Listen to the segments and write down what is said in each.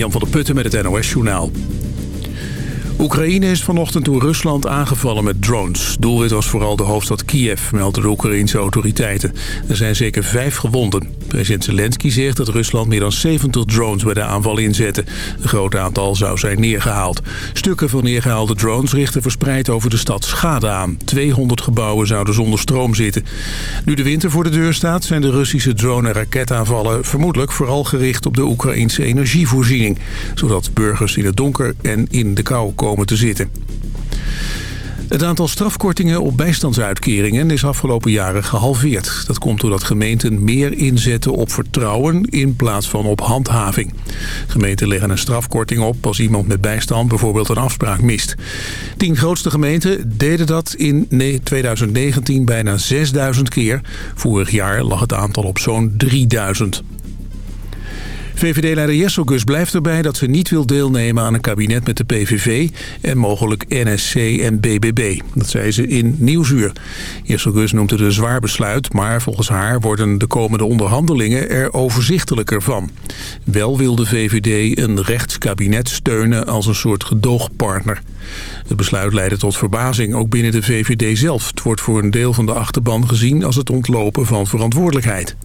Jan van der Putten met het NOS-journaal. Oekraïne is vanochtend door Rusland aangevallen met drones. Doelwit was vooral de hoofdstad Kiev, melden de Oekraïnse autoriteiten. Er zijn zeker vijf gewonden. President Zelensky zegt dat Rusland meer dan 70 drones bij de aanval inzette. Een groot aantal zou zijn neergehaald. Stukken van neergehaalde drones richten verspreid over de stad schade aan. 200 gebouwen zouden zonder stroom zitten. Nu de winter voor de deur staat zijn de Russische drone- en raketaanvallen... vermoedelijk vooral gericht op de Oekraïnse energievoorziening. Zodat burgers in het donker en in de kou komen te zitten. Het aantal strafkortingen op bijstandsuitkeringen is afgelopen jaren gehalveerd. Dat komt doordat gemeenten meer inzetten op vertrouwen in plaats van op handhaving. Gemeenten leggen een strafkorting op als iemand met bijstand bijvoorbeeld een afspraak mist. Tien grootste gemeenten deden dat in 2019 bijna 6000 keer. Vorig jaar lag het aantal op zo'n 3000. VVD-leider Jesselgus blijft erbij dat ze niet wil deelnemen aan een kabinet met de PVV en mogelijk NSC en BBB. Dat zei ze in Nieuwsuur. Jesselgus noemt het een zwaar besluit, maar volgens haar worden de komende onderhandelingen er overzichtelijker van. Wel wil de VVD een rechtskabinet steunen als een soort gedoogpartner. Het besluit leidde tot verbazing, ook binnen de VVD zelf. Het wordt voor een deel van de achterban gezien als het ontlopen van verantwoordelijkheid.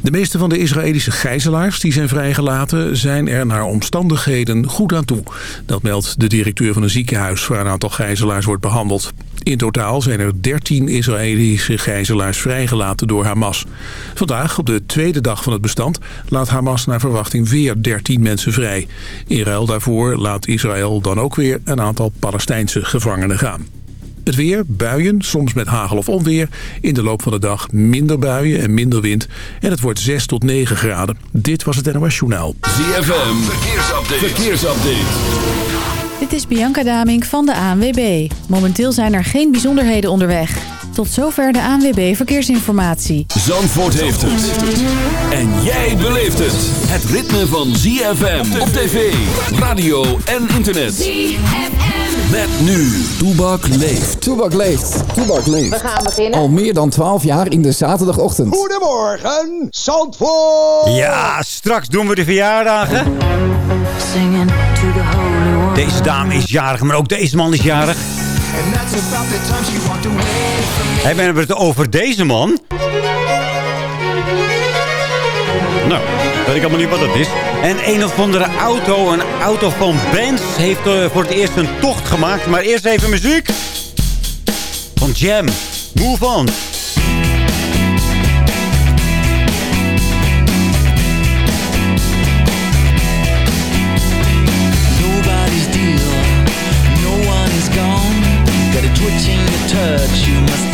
De meeste van de Israëlische gijzelaars die zijn vrijgelaten... zijn er naar omstandigheden goed aan toe. Dat meldt de directeur van een ziekenhuis... waar een aantal gijzelaars wordt behandeld. In totaal zijn er 13 Israëlische gijzelaars vrijgelaten door Hamas. Vandaag, op de tweede dag van het bestand... laat Hamas naar verwachting weer 13 mensen vrij. In ruil daarvoor laat Israël dan ook weer een aantal Palestijnse gevangenen gaan. Het weer, buien, soms met hagel of onweer. In de loop van de dag minder buien en minder wind. En het wordt 6 tot 9 graden. Dit was het NOS Journaal. ZFM, verkeersupdate. verkeersupdate. Dit is Bianca Daming van de ANWB. Momenteel zijn er geen bijzonderheden onderweg. Tot zover de ANWB Verkeersinformatie. Zandvoort heeft het. En jij beleeft het. Het ritme van ZFM op tv, radio en internet. ZFM. Met nu, Toebak leeft. Toebak leeft. Toebak leeft. We gaan beginnen. Al meer dan 12 jaar in de zaterdagochtend. Goedemorgen, Zandvoort. Ja, straks doen we de verjaardagen. Deze dame is jarig, maar ook deze man is jarig. Hebben we het over deze man? Nou, weet ik allemaal niet wat dat is. En een of andere auto, een auto van Benz, heeft uh, voor het eerst een tocht gemaakt. Maar eerst even muziek. Van Jam. Move on. Nobody's deal. No one is gone. Got a twitch in your touch. You must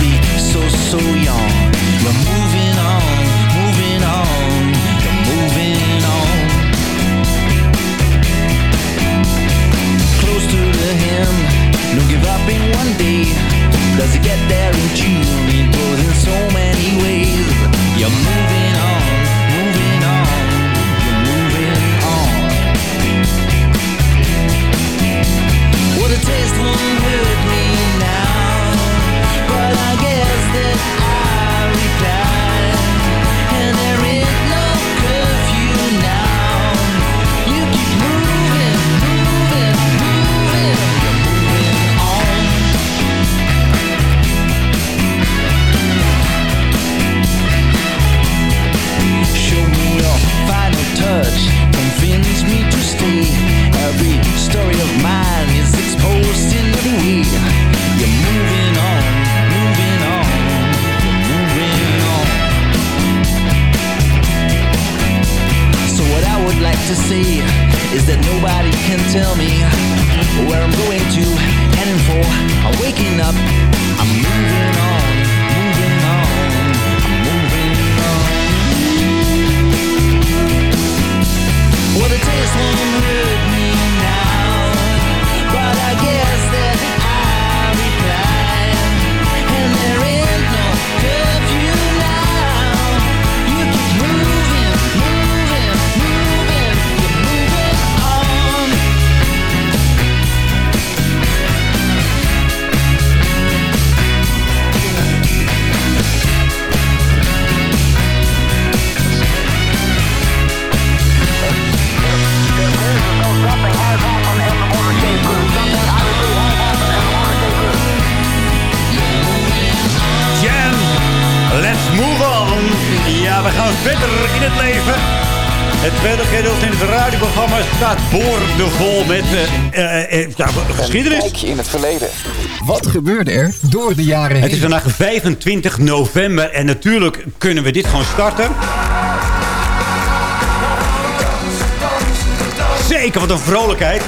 geschiedenis. Kijkje in het verleden. Wat gebeurde er door de jaren heen? Het is vandaag 25 november en natuurlijk kunnen we dit gewoon starten. Zeker, wat een vrolijkheid.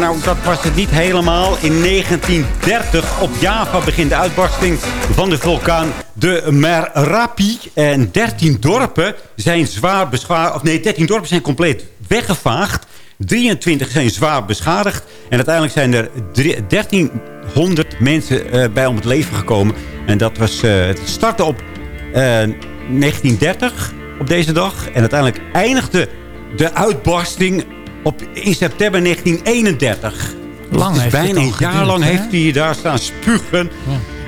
Nou, dat was het niet helemaal. In 1930 op Java begint de uitbarsting van de vulkaan de Merapi. En 13 dorpen zijn zwaar beschadigd. Of nee, 13 dorpen zijn compleet weggevaagd. 23 zijn zwaar beschadigd. En uiteindelijk zijn er drie- 1300 mensen eh, bij om het leven gekomen. En dat was, eh, het startte op eh, 1930 op deze dag. En uiteindelijk eindigde de uitbarsting op, in september 1931. Lang dus heeft het bijna een jaar lang heeft hij daar staan spugen.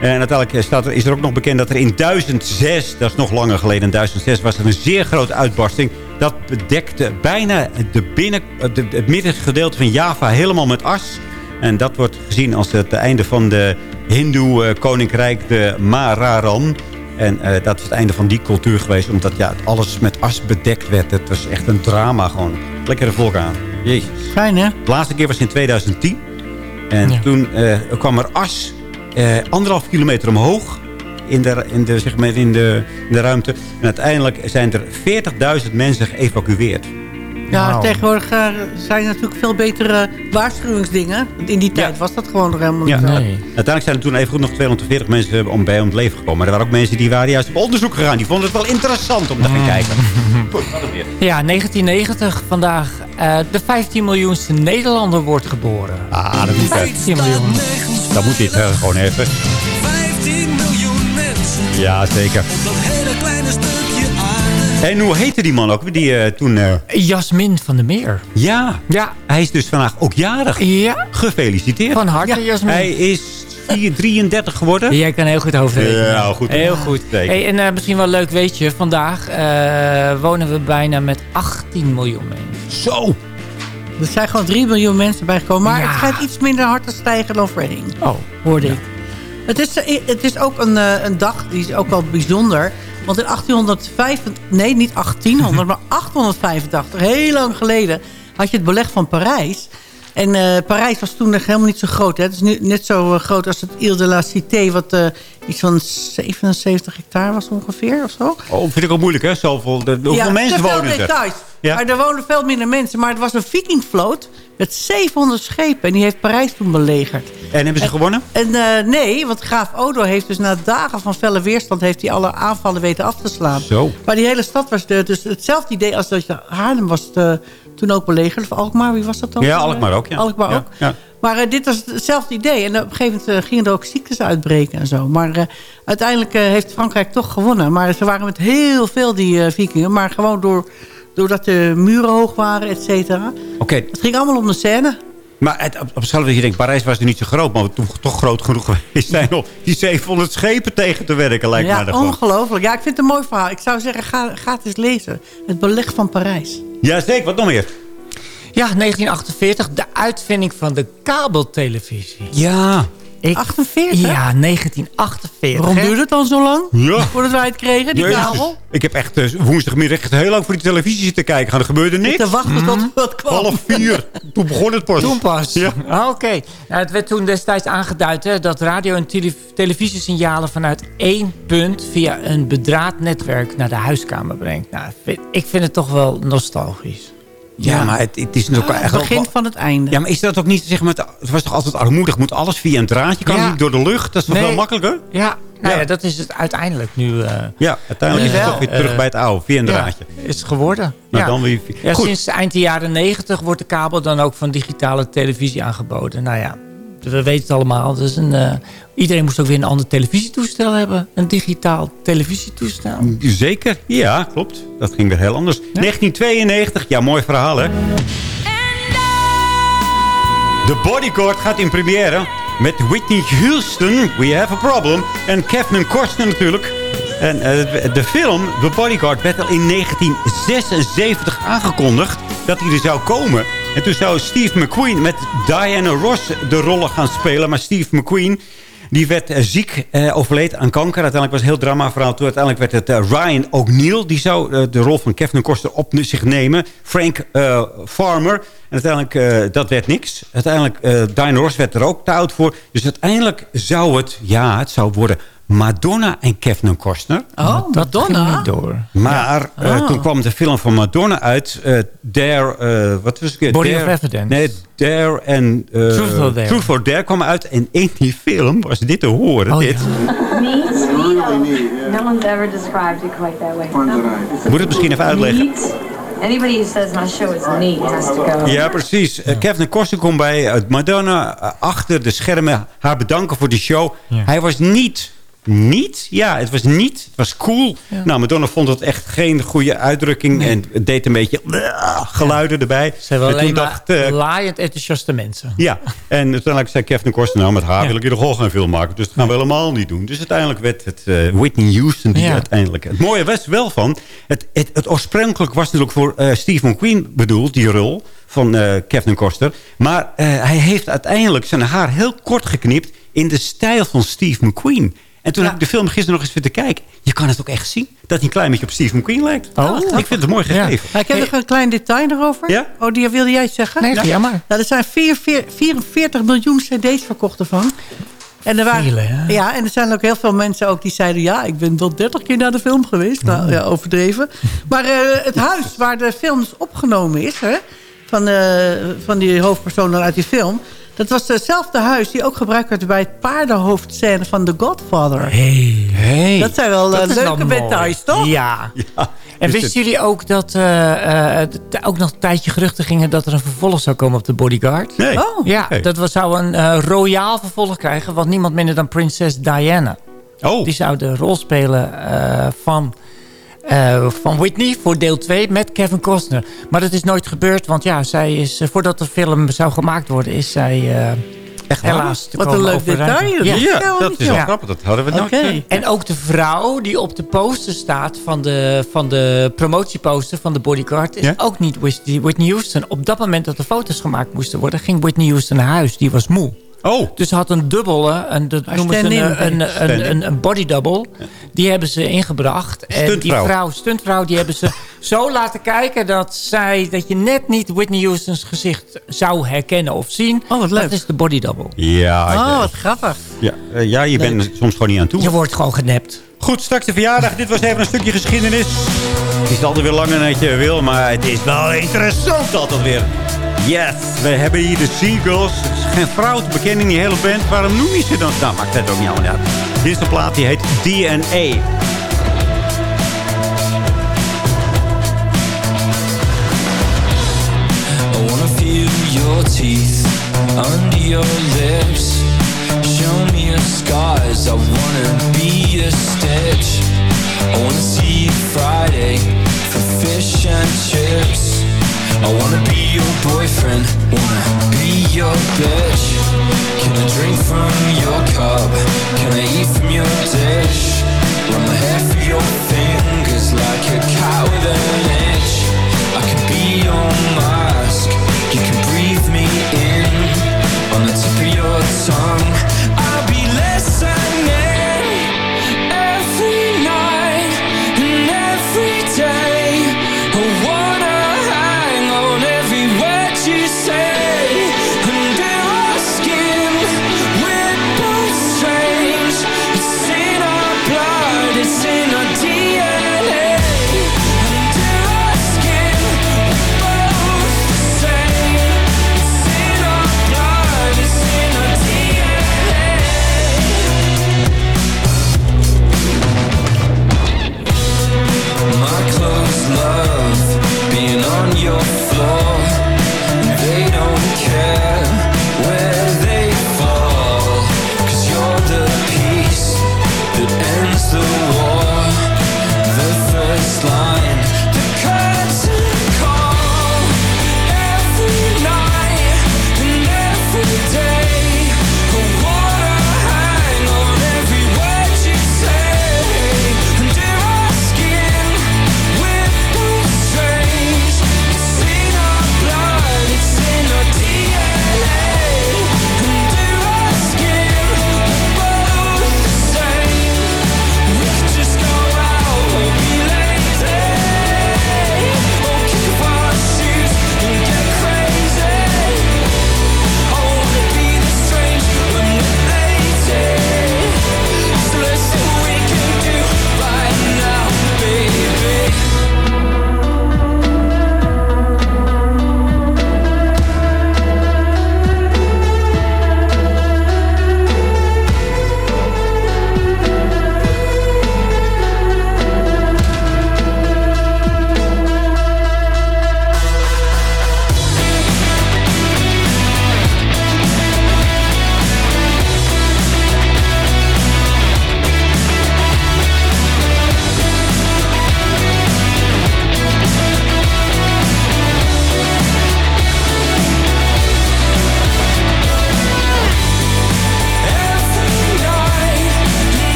En uiteindelijk staat er, is er ook nog bekend dat er in 1006, dat is nog langer geleden, in 1006 was er een zeer grote uitbarsting. Dat bedekte bijna de binnen, de, het middengedeelte van Java helemaal met as. En dat wordt gezien als het einde van de hindoe-koninkrijk, de Mararan. En eh, dat is het einde van die cultuur geweest, omdat ja, alles met as bedekt werd. Het was echt een drama gewoon. Lekkere vulkaan. Jezus. Fijn, hè? De laatste keer was in 2010. En Ja. toen eh, kwam er as eh, anderhalf kilometer omhoog in de, in, de, zeg maar in, de, in de ruimte. En uiteindelijk zijn er 40.000 mensen geëvacueerd. Ja, tegenwoordig eh, zijn er natuurlijk veel betere waarschuwingsdingen. Want In die tijd Ja. was dat gewoon nog helemaal Ja. niet. zo. Uiteindelijk zijn er toen even goed nog 240 mensen om bij om het leven gekomen. Maar er waren ook mensen die waren juist op onderzoek gegaan. Die vonden het wel interessant om te gaan kijken. Goed, wat dan weer? Ja, 1990 vandaag. eh, de 15 miljoenste Nederlander wordt geboren. Ah, dat moet 15 miljoen. Dat moet dit eh, gewoon even. 15 miljoen mensen Ja, zeker. En hoe heette die man ook? Die eh, toen... eh, Jasmin van der Meer. ja, Ja. hij is dus vandaag ook jarig. Ja, Gefeliciteerd. van harte Jasmin. Hij is 4, 33 geworden. Jij kan heel goed hoofdrekenen. Ja, goed. Heel goed. Zeker. Hey, en eh, misschien wel leuk weet je, vandaag eh, wonen we bijna met 18 miljoen mensen. Zo. Er zijn gewoon 3 miljoen mensen bijgekomen. Maar Ja. het gaat iets minder hard te stijgen dan voorheen. Oh, Hoorde ik. Het is, eh, het is ook een, eh, een dag, die is ook wel bijzonder. Want in 1805, nee niet 1800, maar 885, heel lang geleden, had je het beleg van Parijs. En eh, Parijs was toen nog helemaal niet zo groot. Hè? Het is nu net zo eh, groot als het Ile de la Cité, wat eh, iets van 77 hectare was ongeveer, of zo. Oh, vind ik ook moeilijk, hè? Zoveel, de, hoeveel Ja, mensen wonen er? details. Ja. Maar er wonen veel minder mensen. Maar het was een vikingvloot met 700 schepen. En die heeft Parijs toen belegerd. En hebben ze gewonnen? En nee, want graaf Odo heeft dus na dagen van felle weerstand... heeft hij alle aanvallen weten af te slaan. Zo. Maar die hele stad was de, dus hetzelfde idee als dat je Haarlem was de, toen ook belegerd. Of Alkmaar, wie was dat dan? Ja, Alkmaar ook, ja. Alkmaar Ja, ook. ja. Maar eh, dit was hetzelfde idee. En op een gegeven moment eh, gingen er ook ziektes uitbreken en zo. Maar eh, uiteindelijk heeft Frankrijk toch gewonnen. Maar ze waren met heel veel, die vikingen. Maar gewoon door, doordat de muren hoog waren, et cetera. Oké, Het ging allemaal om de scène. maar het, op, op dat je denkt, Parijs was er niet zo groot... maar we toch, toch groot genoeg geweest zijn om die 700 schepen tegen te werken, lijkt mij. Ja, dan gewoon. ongelooflijk. Ja, ik vind het een mooi verhaal. Ik zou zeggen, ga, ga het eens lezen. Het beleg van Parijs. Ja, zeker. Wat nog meer? Ja, 1948, de uitvinding van de kabeltelevisie. Ja. Ik, 48? Ja, 1948. Waarom duurde het dan zo lang? Ja. Voordat wij het kregen, die Jezus. kabel? Ik heb echt eh, woensdagmiddag echt heel lang voor die televisie zitten kijken. gaan. Er gebeurde niks. Te wachten tot het kwam. Half vier. Toen begon het pas. Toen pas. Ja. Ah, Oké. Nou, het werd toen destijds aangeduid hè, dat radio- en tele televisiesignalen vanuit één punt via een bedraad netwerk naar de huiskamer brengt. Nou, ik vind het toch wel nostalgisch. Ja, maar het, het is natuurlijk Het echt wel- begin van het einde. Ja, maar is dat ook niet, zeg maar, het was toch altijd armoedig? Moet alles via een draadje? Kan Ja. niet door de lucht? Dat is toch Nee. veel makkelijker? Ja, nou ja. Ja. dat is het uiteindelijk nu eh, Ja, uiteindelijk is het toch weer terug eh, bij het oude, via een ja, draadje. is geworden. Nou, ja. dan weer... Ja, Goed. sinds eind de jaren 90 wordt de kabel dan ook van digitale televisie aangeboden. Nou ja, we weten het allemaal. Dus een, eh, iedereen moest ook weer een ander televisietoestel hebben. Een digitaal televisietoestel. Zeker, ja, klopt. Dat ging weer heel anders. 1992, ja, mooi verhaal, hè? De Bodyguard gaat in première met Whitney Houston, We Have a Problem. En Kevin Costner natuurlijk. En eh, de film, The Bodyguard, werd al in 1976 aangekondigd dat hij er zou komen. En toen zou Steve McQueen met Diana Ross de rollen gaan spelen. Maar Steve McQueen Die werd eh, ziek, eh, overleed aan kanker. Uiteindelijk was het heel drama verhaal. Toen uiteindelijk werd het eh, Ryan O'Neill. Die zou de rol van Kevin Costner op zich nemen. Frank Farmer. En uiteindelijk, dat werd niks. Uiteindelijk, Diane Ross werd er ook te oud voor. Dus uiteindelijk zou het, ja, het zou worden Madonna en Kevin Costner. Oh, Madonna. niet door. Maar eh, Oh. toen kwam de film van Madonna uit. eh Dare, eh, wat was het? Body Dare, of Evidence. Nee, Dare en... Truth or Dare. Truth or Dare kwam uit. En in die film was dit te horen. Oh, dit. Neat? No one's ever described it quite that way. Moet het misschien even uitleggen. Neat? Anybody who says my show is neat has to go. Ja, precies. Kevin Costner komt bij Madonna achter de schermen haar bedanken voor de show. Hij was niet... Niet? Ja, het was niet. Het was cool. Nou, Madonna vond het echt geen goede uitdrukking. En het deed een beetje geluiden erbij. Ze hebben alleen maar dacht, eh, laaiend enthousiaste mensen. Ja, en uiteindelijk zei Kevin Costner... nou, met haar Ja. wil ik de gewoon geen film maken. Dus dat gaan we helemaal niet doen. Dus uiteindelijk werd het eh, Whitney Houston die Ja. uiteindelijk... Het mooie was wel van... Het, het, het oorspronkelijk was natuurlijk voor eh Steve McQueen bedoeld, die rol van Kevin Costner. Maar hij heeft uiteindelijk zijn haar heel kort geknipt... in de stijl van Steve McQueen. En toen Ja. heb ik de film gisteren nog eens weer te kijken. Je kan het ook echt zien. Dat hij een klein beetje op Steve McQueen lijkt. Oh. ik vind het mooi gegeven. Ja, ik heb nog een klein detail erover. Ja? Oh, die wilde jij zeggen? Nee, ja. ja, maar. Nou, er zijn 44, 44 miljoen cd's verkocht ervan. En er waren, Veel, hè? ja, en er zijn ook heel veel mensen ook die zeiden... ja, ik ben tot 30 keer naar de film geweest. Nou, ja, overdreven. Maar eh, het huis waar de film dus opgenomen is... Hè, van, eh, van die hoofdpersonen uit die film... dat was hetzelfde huis die ook gebruikt werd... bij het paardenhoofdscène van The Godfather. Hey. Hey. Dat zijn wel eh, Dat wel leuke details, toch? Ja. En Dus wisten jullie ook dat eh, eh, t- ook nog een tijdje geruchten gingen... dat er een vervolg zou komen op de Bodyguard? Nee. Oh. Ja, dat we zou een eh, royaal vervolg krijgen... want niemand minder dan prinses Diana. Oh, Die zou de rol spelen eh, van, eh, van Whitney voor deel 2 met Kevin Costner. Maar dat is nooit gebeurd, want ja, zij is, eh, voordat de film zou gemaakt worden... is zij eh, echt helaas te Wat een leuk detail. Dat Ja. dat is wel grappig. Dat hadden we nooit Oké. gezien. En ook de vrouw die op de poster staat van de, van de promotieposter van de bodyguard... is Ja? ook niet Whitney Whitney Houston. Op dat moment dat de foto's gemaakt moesten worden... ging Whitney Houston naar huis. Die was moe. Oh, Dus ze had een dubbele, een, dat noemen ze een, een, een, een, een body double. Die hebben ze ingebracht. En die vrouw, stuntvrouw, die hebben ze zo laten kijken... dat, zij, dat je net niet Whitney Houston's gezicht zou herkennen of zien. Oh, wat leuk. Dat is de body double. ja. Oh, ja. wat grappig. Ja, eh, ja, je bent er soms gewoon niet aan toe. Je wordt gewoon genept. Goed, straks de verjaardag. Dit was even een stukje geschiedenis. Het is altijd weer langer dan je wil, maar het is wel interessant altijd weer. Yes, we hebben hier de Seagulls. Het is geen vrouw te bekennen in die hele band. Waarom noem je ze dan? Nou, maakt het ook niet allemaal uit. Dit is de plaat, die heet DNA. I wanna feel your teeth under your lips. Show me your scars. I wanna be a stitch. I wanna see you Friday for fish and chips. I wanna be your boyfriend. Wanna be your bitch. Can I drink from your cup? Can I eat from your dish? Run my hair through your fingers like a cat with an itch. I can be your mask. You can breathe me in on the tip of your tongue.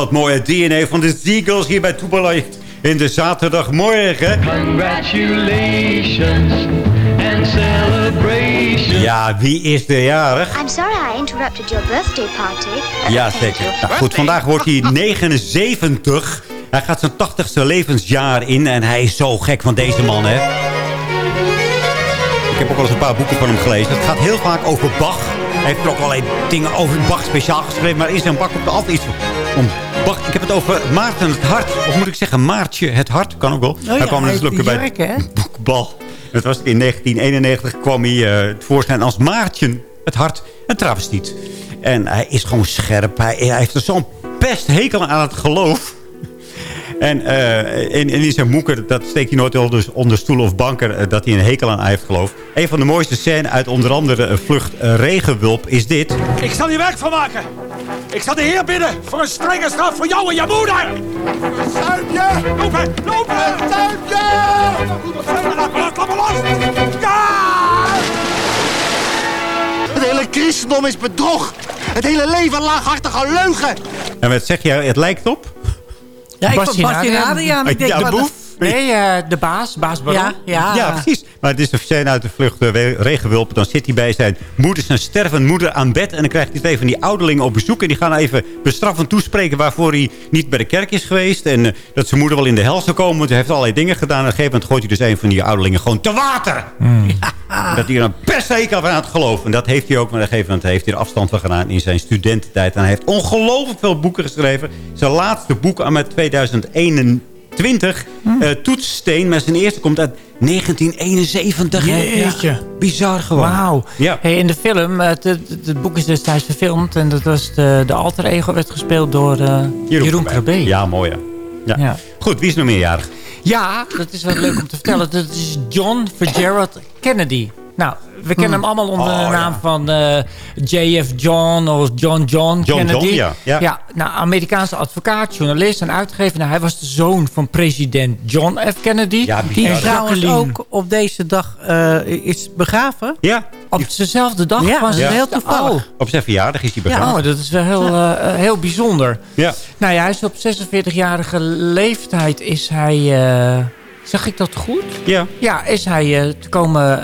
Wat mooie DNA van de Seagulls hier bij Toebalai in de zaterdagmorgen. Congratulations and celebrations. Ja, wie is de jarig? I'm sorry I interrupted your birthday party. Ja, zeker. Nou, goed, vandaag wordt hij 79. Hij gaat zijn 80ste levensjaar in en hij is zo gek van deze man, hè? Ik heb ook wel eens een paar boeken van hem gelezen. Het gaat heel vaak over Bach. Hij heeft er ook allerlei dingen over Bach speciaal geschreven. Maar in zijn bak er altijd iets om Bach. Ik heb het over Maarten het Hart. Of moet ik zeggen Maartje het Hart. Kan ook wel. ja, hij kwam natuurlijk bij het boekbal. Het was in 1991 kwam hij uh, tevoorschijn als Maartje het Hart. Een travestiet. En hij is gewoon scherp. Hij, hij heeft er zo'n pesthekel aan het geloof. En uh, in, in zijn boeken, dat steekt hij nooit onder, onder stoelen of banken... Uh, dat hij een hekel aan heeft geloof. Een van de mooiste scènes uit onder andere uh, Vlucht Regenwulp is dit. Ik zal hier werk van maken. Ik zal de heer bidden voor een strenge straf voor jou en je moeder. Zuipje! Lopen, lopen! Zuipje! Laat me los! Ja! Het hele christendom is bedrog. Het hele leven laaghartige leugen. En wat zeg jij, het lijkt op? Ja, ik vond Bastiaan Bastiaan Adriaan. Ik denk, Ja, de wat- boef? Nee, eh, de baas, baas Baron. Ja, ja. Ja, precies. Maar het is een scène uit de vlucht uh, Regenwulp. Dan zit hij bij zijn moeder, zijn stervende moeder aan bed. En dan krijgt hij twee van die ouderlingen op bezoek. En die gaan even bestraffend toespreken waarvoor hij niet bij de kerk is geweest. En uh, dat zijn moeder wel in de hel zou komen. Want hij heeft allerlei dingen gedaan. En op een gegeven moment gooit hij dus een van die ouderlingen gewoon te water. Dat hij er een pesthekel aan het geloven. En dat heeft hij ook. Maar op een gegeven moment heeft hij er afstand van gedaan in zijn studententijd. En hij heeft ongelooflijk veel boeken geschreven. Zijn laatste boek aan met 2021. 20. Uh, toetssteen, maar zijn eerste komt uit 1971. Jeetje. Ja, bizar gewoon. Wauw. Ja. Hey, in de film, eh, het, het, het boek is destijds verfilmd. En dat was de, de alter ego werd gespeeld door uh, Jeroen, Jeroen Krabbe. Ja, mooi. Ja. Goed, wie is nog meerjarig? Ja, dat is wel leuk om te vertellen. Dat is John Fitzgerald Kennedy. Nou, we kennen hem allemaal onder Oh, de naam ja. van eh, JF John of John John, John Kennedy. John, ja, ja. nou, Amerikaanse advocaat, journalist en uitgever. Nou, hij was de zoon van president John F. Kennedy. Ja, Die bizar. trouwens ook op deze dag eh, is begraven. Ja, Op dezelfde dag Ja, was is het. heel toevallig. Oh. op zijn verjaardag is hij begraven. Oh, dat is wel heel, eh, eh, heel bijzonder. Ja. Nou ja, hij is op 46-jarige leeftijd is hij... zeg ik dat goed? Ja, Ja, is hij eh, te komen...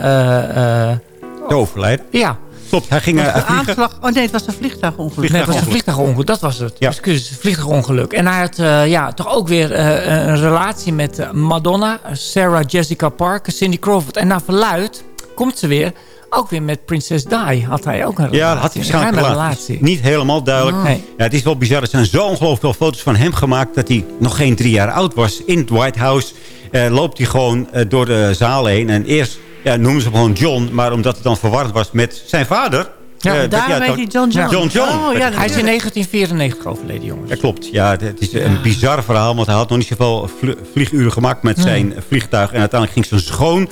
te overlijden. ja, Klopt, hij ging uh, vliegen. aanslag... Oh nee, het was een vliegtuigongeluk. nee, het was een Vliegtuigongeluk. Dat was het. Ja. Excuus, vliegtuigongeluk. En hij had ja, toch ook weer een relatie met Madonna, Sarah Jessica Parker, Cindy Crawford. En naar verluid komt ze weer... Ook weer met Princess Di had hij ook een relatie. Ja, dat had hij Een waarschijnlijk gelaten. relatie. Niet helemaal duidelijk. Nee. Ja, het is wel bizar. Er zijn zo ongelooflijk veel foto's van hem gemaakt... dat hij nog geen drie jaar oud was. In het White House eh, loopt hij gewoon eh, door de zaal heen. En eerst ja, noemen ze hem gewoon John. Maar omdat het dan verward was met zijn vader... Ja, eh, dat- Daarom ja, heet dat- hij John John. John John. Oh, ja, Hij is in natuurlijk. 1994 overleden, jongens. Ja, klopt. Ja, het, is een bizar verhaal. Want hij had nog niet zoveel vlie- vlieguren gemaakt met zijn vliegtuig. En uiteindelijk ging zijn schoon...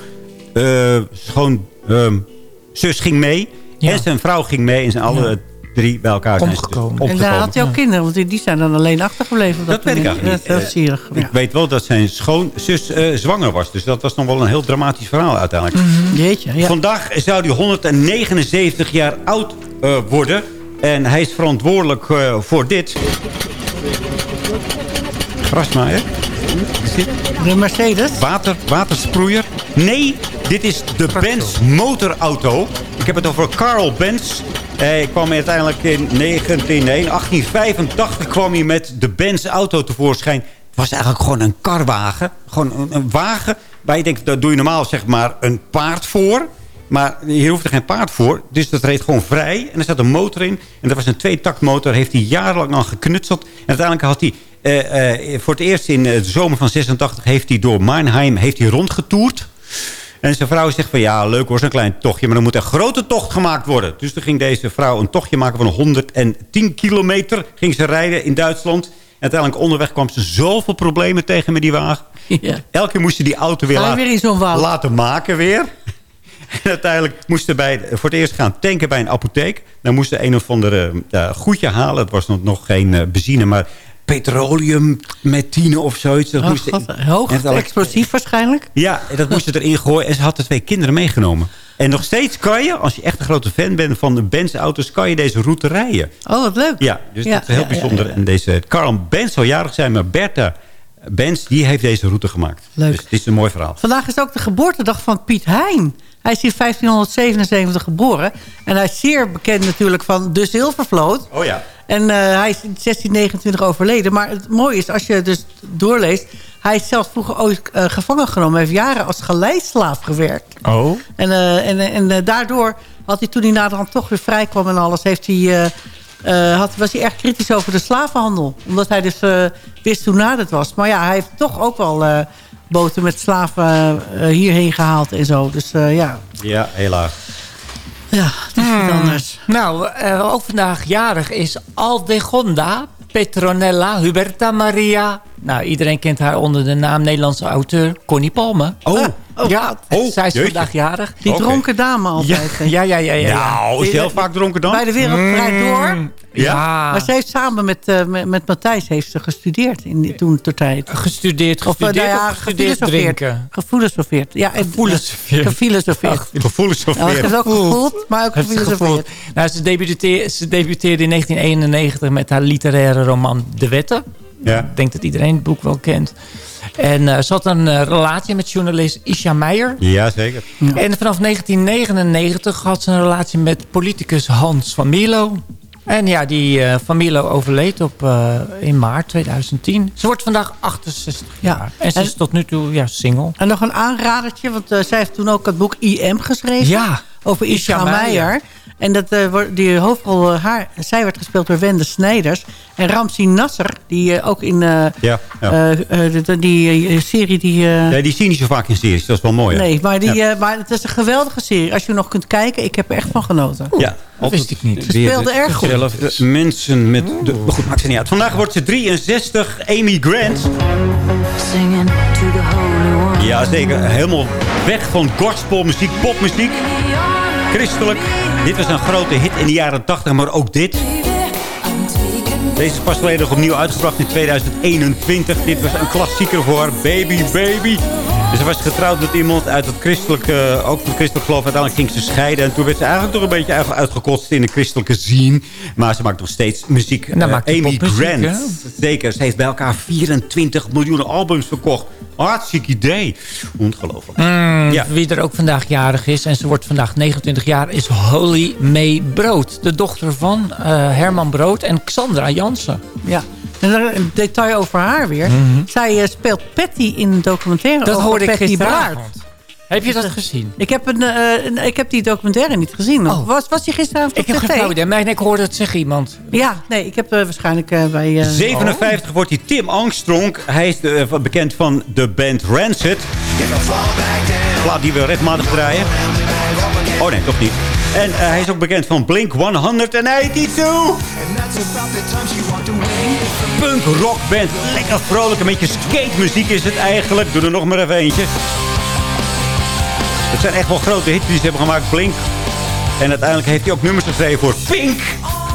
schoon ehm, zus ging mee. Ja. En zijn vrouw ging mee. En zijn alle drie bij elkaar zijn ze dus Omgekomen. En daar had hij ook kinderen, want die zijn dan alleen achtergebleven. op Dat weet ik eigenlijk Dat niet. is heel zielig. Ik weet wel dat zijn schoonzus eh zwanger was. Dus dat was nog wel een heel dramatisch verhaal uiteindelijk. Jeetje, ja. Vandaag zou hij 179 jaar oud eh, worden. En hij is verantwoordelijk eh, voor dit. Grasmaaier. De Mercedes. Water, watersproeier. Nee, dit is de Benz motorauto. Ik heb het over Carl Benz. Eh, ik kwam uiteindelijk in 19, nee, 1885 kwam hij met de Benz auto tevoorschijn. Het was eigenlijk gewoon een karwagen. Gewoon een, een wagen waar je denkt, daar doe je normaal zeg maar een paard voor. Maar hier hoeft er geen paard voor. Dus dat reed gewoon vrij. En er zat een motor in. En dat was een tweetaktmotor. Heeft hij jarenlang aan geknutseld. En uiteindelijk had hij... eh, eh, voor het eerst in de zomer van 86 heeft hij door Mannheim heeft hij rondgetoerd. En zijn vrouw zegt van ja, leuk hoor, zo'n klein tochtje. Maar er moet een grote tocht gemaakt worden. Dus toen ging deze vrouw een tochtje maken van 110 kilometer. Ging ze rijden in Duitsland. En uiteindelijk onderweg kwam ze zoveel problemen tegen met die wagen. Ja. Elke keer moest ze die auto weer, laten- weer laten maken weer. En uiteindelijk moesten ze bij, voor het eerst gaan tanken bij een apotheek. Dan moesten ze een of andere eh, goedje halen. Het was nog, nog geen eh, benzine, maar petroleum met tine of zoiets. Dat Oh, moest God, hoog explosief waarschijnlijk. Ja, dat moesten ze erin gooien. En ze hadden twee kinderen meegenomen. En nog steeds kan je, als je echt een grote fan bent van de Benz auto's... kan je deze route rijden. Oh, wat leuk. Ja, dus Ja, dat is heel ja, bijzonder. ja. En deze Carl Benz zou jarig zijn, maar Bertha Benz... die heeft deze route gemaakt. Leuk. Dus het is een mooi verhaal. Vandaag is ook de geboortedag van Piet Hein. Hij is in 1577 geboren. En hij is zeer bekend natuurlijk van de Zilvervloot. Oh ja. En eh, hij is in 1629 overleden. Maar het mooie is, als je dus doorleest... hij is zelfs vroeger ooit eh, gevangen genomen. Hij heeft jaren als geleidslaaf gewerkt. Oh. En, eh, en, en daardoor had hij toen hij naderhand toch weer vrij kwam en alles... Heeft hij, eh, eh, had, was hij erg kritisch over de slavenhandel. Omdat hij dus eh, wist hoe na het was. Maar ja, hij heeft toch ook wel eh, boten met slaven eh, hierheen gehaald en zo. Dus eh, ja, Ja, helaas. Ja, het is niet anders. Nou, eh, ook vandaag jarig is Aldegonda Petronella Huberta Maria. Nou, iedereen kent haar onder de naam Nederlandse auteur Connie Palme. Oh. Ja, Oh, zij is jeetje. vandaag jarig. Die Oké. dronken dame altijd. ja, ja, ja. ja, ja. Nou, is heel vaak dronken dan? Bij de wereld draait door. Ja. Maar ze heeft samen met, eh, met, met Matthijs heeft ze gestudeerd in die, toen ter tijd. Gestudeerd, Of, eh, gestudeerd nou ja, of gestudeerd gefilosofeerd. drinken? Gefilosofeerd. Ja, Gefilosofeerd. Gefilosofeerd. Gevoelens of Ja, ze heeft ook gevoeld, maar ook gefilosofeerd. Nou, ze, debuteerde, ze debuteerde in 1991 met haar literaire roman De Wetten. Ja. Ik denk dat iedereen het boek wel kent. En eh, ze had een eh, relatie met journalist Isha Meijer. Ja, zeker. En vanaf 1999 had ze een relatie met politicus Hans van Mierlo. En ja, die eh van Mierlo overleed op, eh, in maart 2010. Ze wordt vandaag 68 Ja. jaar. En ze is tot nu toe ja, single. En nog een aanradertje, want zij heeft toen ook het boek IM geschreven. Ja, Over Isha Isha Meijer. Meijer. En dat, eh, die hoofdrol, eh, haar, zij werd gespeeld door Wende Snijders. En Ramsi Nasser, die eh, ook in eh, Ja, ja. de- de- die serie... Die, eh, ja, die zien niet zo vaak in series. Dat is wel mooi. hè? Nee, maar, die, Ja. eh, maar het is een geweldige serie. Als je nog kunt kijken, ik heb er echt van genoten. Ja, dat wist ik niet. Ze speelde erg goed. Mensen met... De, maar goed, maakt ze niet uit. Vandaag wordt ze 63, Amy Grant. Singing to the holy one. Ja, zeker. Helemaal weg van gospelmuziek, popmuziek. Christelijk. Dit was een grote hit in de jaren 80, maar ook dit. Deze is pas geleden opnieuw uitgebracht in 2021. Dit was een klassieker voor Baby Baby. Dus ze was getrouwd met iemand uit het christelijke, ook van het christelijk geloof. Uiteindelijk ging ze scheiden. En toen werd ze eigenlijk toch een beetje eigenlijk uitgekotst in de christelijke scene. Maar ze maakt nog steeds muziek. En dan Eh, maakt die Amy Grant. Zeker. Ze heeft bij elkaar 24 miljoen albums verkocht. Hartstikke idee. Ongelooflijk. Mm, Ja. Wie er ook vandaag jarig is, en ze wordt vandaag 29 jaar, is Holly May Brood. De dochter van eh, Herman Brood en Xandra Jansen. Ja. En dan een detail over haar weer. Zij eh, speelt Patty in een documentaire Mhm. Dat over hoorde ik Braart. gisteravond. Heb je dat gezien? Ik heb, een, eh, een- ik heb die documentaire niet gezien. Oh. Was, was die gisteravond Ik op heb tv? geen ik hoorde het zeggen iemand. Ja, nee, ik heb eh, waarschijnlijk bij... eh, 57 wordt hij Tim Armstrong. Hij is bekend van de band Rancid. Plaat die we regelmatig draaien. Oh nee, toch niet. En hij is ook bekend van Blink 182. Punk rock band. Lekker vrolijk. Een beetje skate muziek is het eigenlijk. Doe er nog maar even eentje. Het zijn echt wel grote hits die ze hebben gemaakt. Blink. En uiteindelijk heeft hij ook nummers geschreven voor Pink.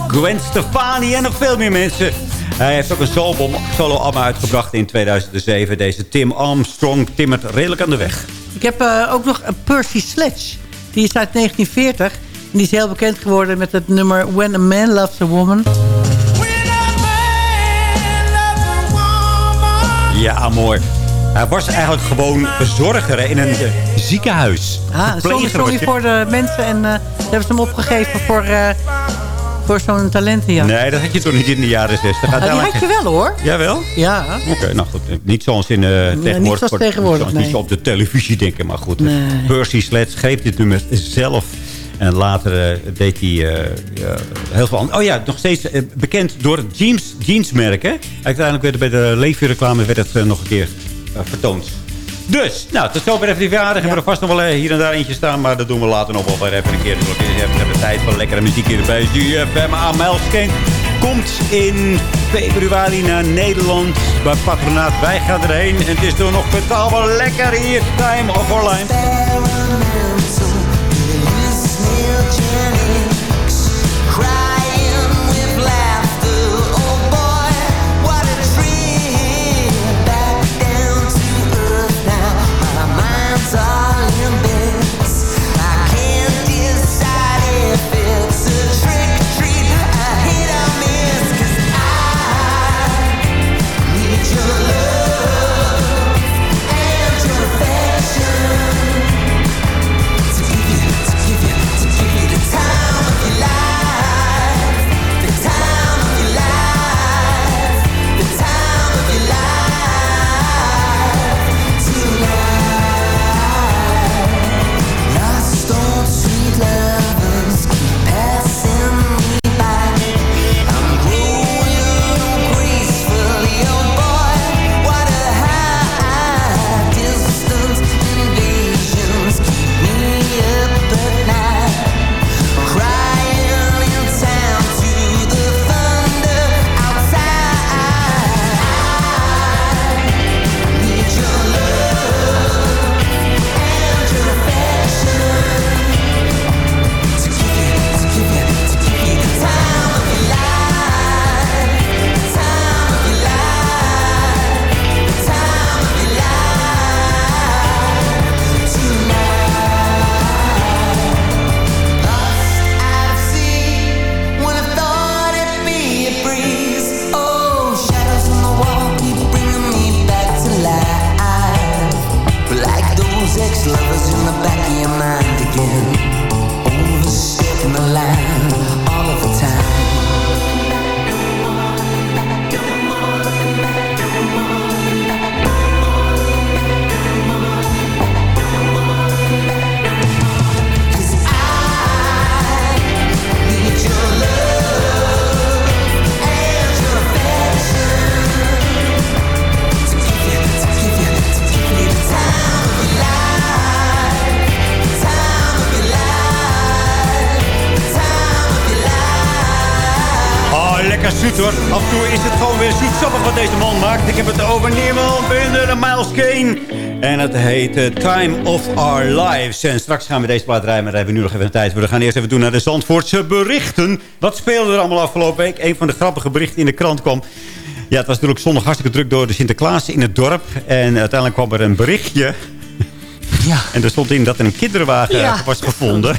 Gwen Stefani en nog veel meer mensen. Hij heeft ook een solo- solo-album uitgebracht in 2007. Deze Tim Armstrong timmert redelijk aan de weg. Ik heb eh, ook nog een Percy Sledge. Die is uit 1940. En die is heel bekend geworden met het nummer When a Man Loves a Woman. Ja, mooi. Hij was eigenlijk gewoon bezorger hè, in een eh, ziekenhuis. Ah, sorry, voor de mensen. En eh hebben ze hem opgegeven voor, eh, voor zo'n talentenjacht. Nee, dat had je toch niet in de jaren 60. Ah, die had je wel hoor. Jawel? Ja. Oké, nou goed. Niet zoals in uh, tegenwoordig. niet zoals tegenwoordig. Niet zo op de televisie denken, maar goed. Nee. Percy Sledge greep dit nummer zelf. En later eh, deed hij eh, ja, heel veel andere... Oh ja, nog steeds eh, bekend door het jeans, jeansmerk. Hè? Uiteindelijk werd het bij de Leefje-reclame werd het, eh, nog een keer eh, vertoond. Dus, nou, tot zover even die verjaardag. Hebben we er vast nog wel eh, hier en daar eentje staan. Maar dat doen we later nog wel weer even een keer. Dus we hebben, tijd voor lekkere muziek hier bij ZFM. Komt in februari naar Nederland. Bij Patronaat. Wij gaan erheen. En het is toch nog betaalbaar lekker hier. Time of our life. Sappig wat deze man maakt. Ik heb het over niemand minder dan Miles Kane. En het heet eh, Time of Our Lives. En straks gaan we deze plaat rijden, maar daar hebben we nu nog even de tijd voor. We gaan eerst even doen naar de Zandvoortse berichten. Wat speelde er allemaal afgelopen week? Een van de grappige berichten in de krant kwam. Ja, het was natuurlijk zondag hartstikke druk door de Sinterklaas in het dorp. En uiteindelijk kwam er een berichtje. Ja. En er stond in dat er een kinderwagen Ja. was gevonden.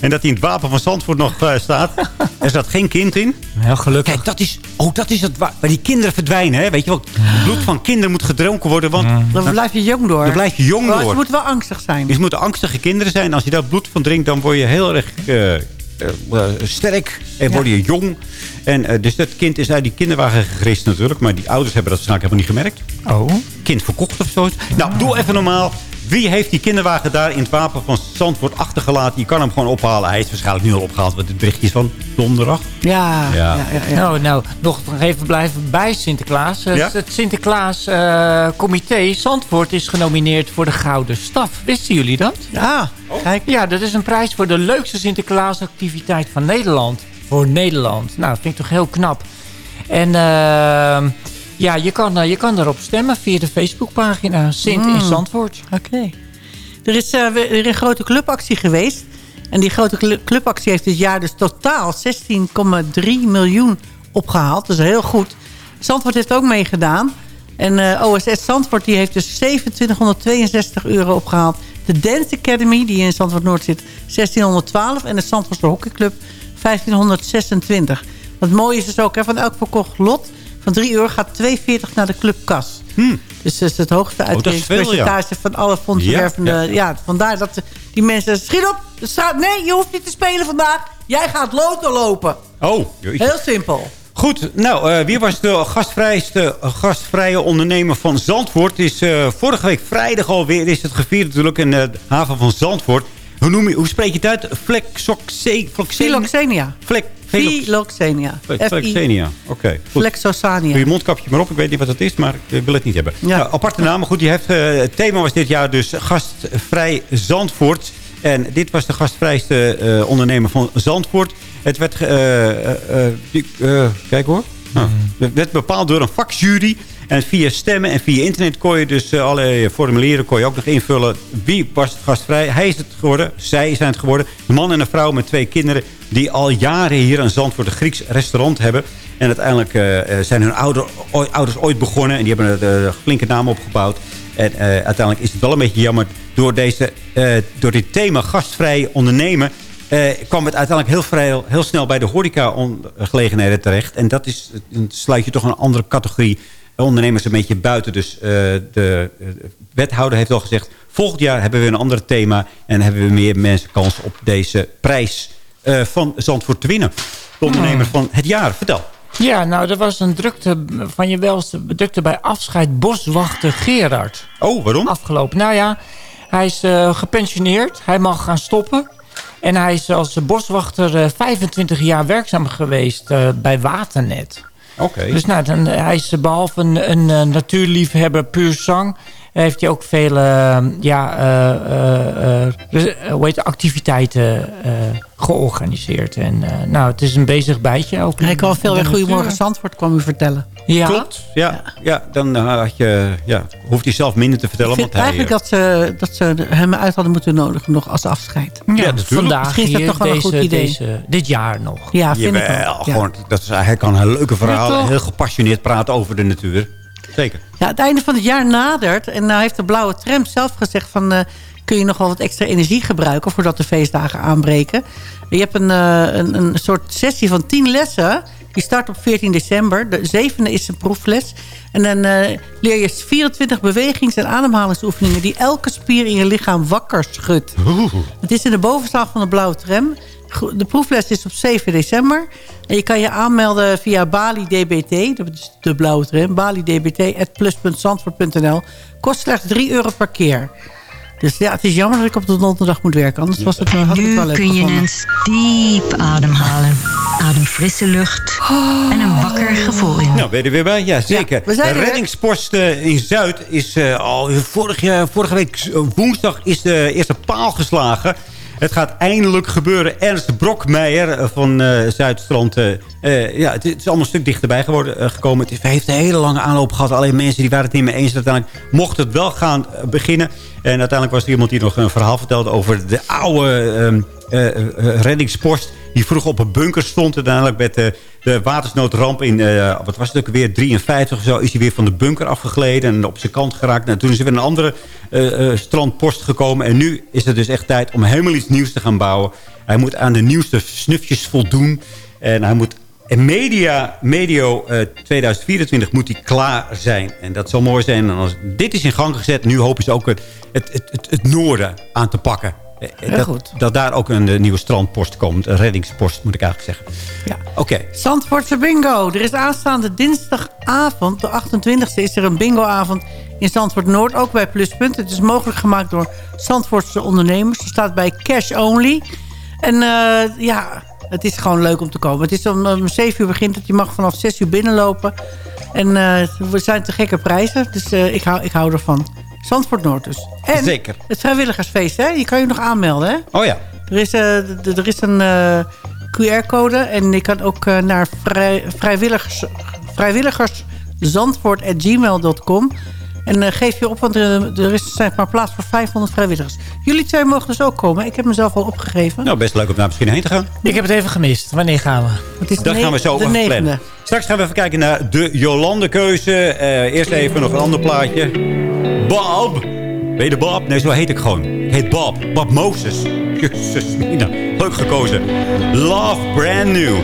En dat hij in het wapen van Zandvoort nog eh, staat. Er zat geen kind in. Heel gelukkig. Kijk, dat is, oh, dat is het waar, waar die kinderen verdwijnen. Hè? Weet je wel, het bloed van kinderen moet gedronken worden. Want Dan blijf je jong door. dan blijf je jong Maar door. Ze moeten wel angstig zijn. Het moeten angstige kinderen zijn. Als je daar bloed van drinkt, dan word je heel erg eh, eh, sterk. En word je jong. En eh, dus dat kind is uit die kinderwagen gegrist natuurlijk. Maar die ouders hebben dat waarschijnlijk helemaal niet gemerkt. Oh. Kind verkocht of zoiets. Nou, doe even normaal. Wie heeft die kinderwagen daar in het wapen van Zandvoort achtergelaten? Je kan hem gewoon ophalen. Hij is waarschijnlijk nu al opgehaald. Want het berichtje is van donderdag. Ja, Ja. ja, ja. ja. Nou, nou, nog even blijven bij Sinterklaas. Eh, Ja? Het Sinterklaas-comité Zandvoort is genomineerd voor de Gouden Staf. Wisten jullie dat? Ja, kijk. Ja, dat is een prijs voor de leukste Sinterklaasactiviteit van Nederland. Voor Nederland. Nou, dat vind ik toch heel knap. En ehm, ja, je kan, eh, je kan daarop stemmen via de Facebookpagina Sint in Mm. Zandvoort. Oké. Er is weer is een grote clubactie geweest. En die grote cl- clubactie heeft dit jaar dus totaal 16,3 miljoen opgehaald. Dat is heel goed. Zandvoort heeft ook meegedaan. En eh, OSS Zandvoort die heeft dus 2762 euro opgehaald. De Dance Academy, die in Zandvoort Noord zit, 1612. En de Zandvoortse Hockeyclub 1526. Wat mooi is dus ook, hè, van elk verkocht lot van 3 euro gaat 2,40 naar de clubkas. Dus dat is het hoogste Hmm. Oh, veel, uitkeringspercentage van alle fondsenwervende... Ja, Ja, ja. vandaar dat die mensen... Schiet op! De nee, je hoeft niet te spelen vandaag. Jij gaat loto lopen. Oh, jeetje. Heel simpel. Goed, nou, eh, wie was de gastvrijste, eh, gastvrije ondernemer van Zandvoort? Is eh, vorige week vrijdag alweer is het gevierd natuurlijk in de haven van Zandvoort. Hoe, noem je, hoe spreek je het uit? Flexoxe... Philoxenia. Flek, Velox- Philoxenia. Flexenia. Oké, goed. Flexosania. Doe je mondkapje maar op. Ik weet niet wat het is, maar ik wil het niet hebben. Ja. Nou, aparte naam. Maar goed, die heeft, eh, het thema was dit jaar dus gastvrij Zandvoort. En dit was de gastvrijste eh, ondernemer van Zandvoort. Het werd... eh, eh, eh, eh, kijk hoor. Nou, het werd bepaald door een vakjury. En via stemmen en via internet kon je dus uh, alle formulieren kon je ook nog invullen. Wie was het gastvrij? Hij is het geworden. Zij zijn het geworden. Een man en een vrouw met twee kinderen die al jaren hier in Zandvoort een Grieks restaurant hebben. En uiteindelijk uh, zijn hun ouders ooit begonnen. En die hebben een flinke naam opgebouwd. En uh, uiteindelijk is het wel een beetje jammer. Door, deze, uh, door dit thema gastvrij ondernemen... Uh, kwam het uiteindelijk heel, vrij, heel snel bij de horeca-gelegenheden terecht. En dat is, sluit je toch een andere categorie ondernemers een beetje buiten. Dus uh, de uh, wethouder heeft al gezegd... volgend jaar hebben we een ander thema... en hebben we meer mensen kans op deze prijs uh, van Zandvoort te winnen. De ondernemer hmm. van het jaar. Vertel. Ja, nou, er was een drukte van je welste drukte bij afscheid boswachter Gerard. Oh, waarom? Afgelopen. Nou ja, hij is uh, gepensioneerd. Hij mag gaan stoppen. En hij is als boswachter uh, 25 jaar werkzaam geweest bij Waternet. Okay. Dus nou, dan, hij is behalve een, een, een natuurliefhebber puur zang... heeft hij ook vele ja, uh, hoe heet, activiteiten georganiseerd. En nou, het is een bezig bijtje. Ook hij kwam veel weer Goedemorgen Zandvoort, kwam u vertellen. Ja. Klopt, ja. ja. ja dan had je, ja, hoeft hij zelf minder te vertellen. Ik vind want eigenlijk hij, dat, ze, dat ze hem uit hadden moeten nodigen nog als afscheid. Ja, ja vandaag Misschien is dat hier, toch wel deze, een goed idee. Deze, dit jaar nog. Ja, vind Jawel, ik wel. Gewoon, dat is, hij kan een leuke verhaal, heel gepassioneerd praten over de natuur. Zeker. Ja, het einde van het jaar nadert. En nou heeft de blauwe tram zelf gezegd van... Uh, kun je nog wel wat extra energie gebruiken... voordat de feestdagen aanbreken. Je hebt een, uh, een, een soort sessie van 10 lessen... Die start op 14 december. De zevende is een proefles. En dan uh, leer je 24 bewegings- en ademhalingsoefeningen... die elke spier in je lichaam wakker schudt. Oeh. Het is in de bovenzaal van de Blauwe Tram. De proefles is op 7 december. En je kan je aanmelden via Bali DBT. Dat is de Blauwe Tram. Bali DBT, plus.zandvoort.nl. Kost slechts 3 euro per keer. Dus ja, het is jammer dat ik op de donderdag moet werken. Anders was het, had ik het wel leuk Nu kun je eens diep ademhalen. Adem frisse lucht en een wakker gevoel in. Nou, ben je er weer bij? Ja, zeker. Ja, we zijn de reddingspost uh, in Zuid is uh, al vorig, uh, vorige week woensdag is de eerste paal geslagen. Het gaat eindelijk gebeuren. Ernst Brokmeijer eh, van eh, Zuidstrand. eh, eh, ja, het, is allemaal een stuk dichterbij geworden, eh, gekomen. Het is- heeft een hele lange aanloop gehad. Alleen mensen die waren het niet mee eens. Uiteindelijk mocht het wel gaan eh, beginnen. En uiteindelijk was er iemand die nog een verhaal vertelde... over de oude ehm, eh, eh, reddingspost... die vroeger op een bunker stond. Uiteindelijk met de, de watersnoodramp in... eh, wat was het ook weer? 53 of zo... is hij weer van de bunker afgegleden en op zijn kant geraakt. Nou, toen is er weer een andere eh, strandpost gekomen. En nu is het dus echt tijd om helemaal iets nieuws te gaan bouwen. Hij moet aan de nieuwste snufjes voldoen. En hij moet... En media, medio eh, 2024 moet hij klaar zijn. En dat zal mooi zijn. En als dit is in gang gezet, nu hopen ze ook het, het, het, het noorden aan te pakken. Eh, dat, goed. dat daar ook een eh, nieuwe strandpost komt. Een reddingspost, moet ik eigenlijk zeggen. Ja. Oké. Zandvoortse bingo. Er is aanstaande dinsdagavond, de 28e, is er een bingoavond in Zandvoort Noord. Ook bij Pluspunt. Het is mogelijk gemaakt door Zandvoortse ondernemers. Er staat bij Cash Only. En eh, ja, het is gewoon leuk om te komen. Het is om, om 7 uur begint het. Je mag vanaf 6 uur binnenlopen. En eh we zijn te gekke prijzen. Dus ik, hou, ik hou ervan. Zandvoort Noord dus. En Zeker. het vrijwilligersfeest, hè? Je kan je nog aanmelden, hè? Oh ja. Er is, eh, er is een eh, QR-code en je kan ook eh, naar vrij, vrijwilligers, vrijwilligerszandvoort.gmail.com. En eh, geef je op, want er, er is zeg maar, plaats voor 500 vrijwilligers. Jullie twee mogen dus ook komen. Ik heb mezelf al opgegeven. Nou, best leuk om daar misschien heen te gaan. Ik heb het even gemist. Wanneer gaan we? Het is Dat gaan we zo de plannen. Straks gaan we even kijken naar de Jolande-keuze. Eh, eerst even nog een ander plaatje. Bob. Weet je Bob? Nee, zo heet ik gewoon. Ik heet Bob. Bob Moses. Jezus, Mina. Leuk gekozen. Love Brand New.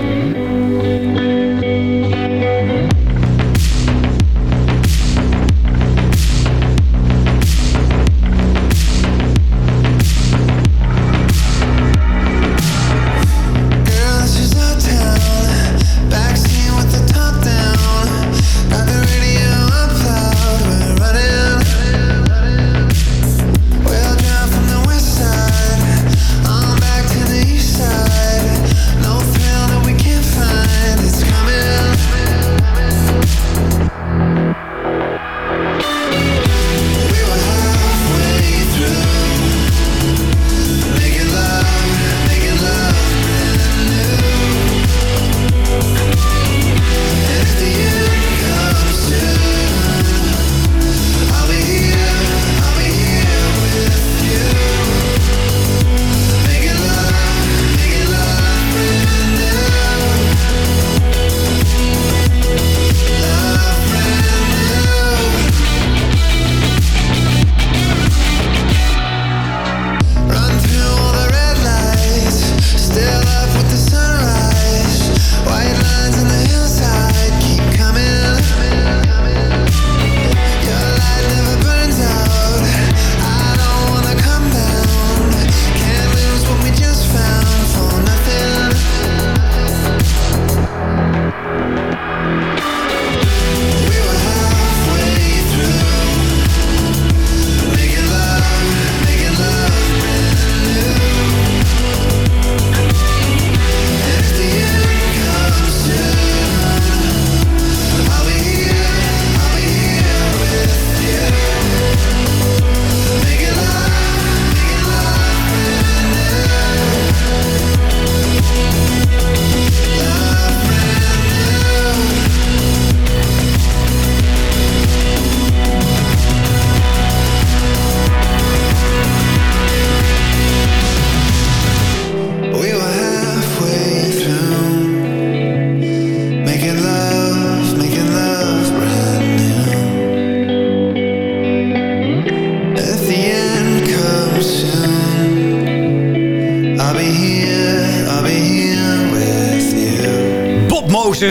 En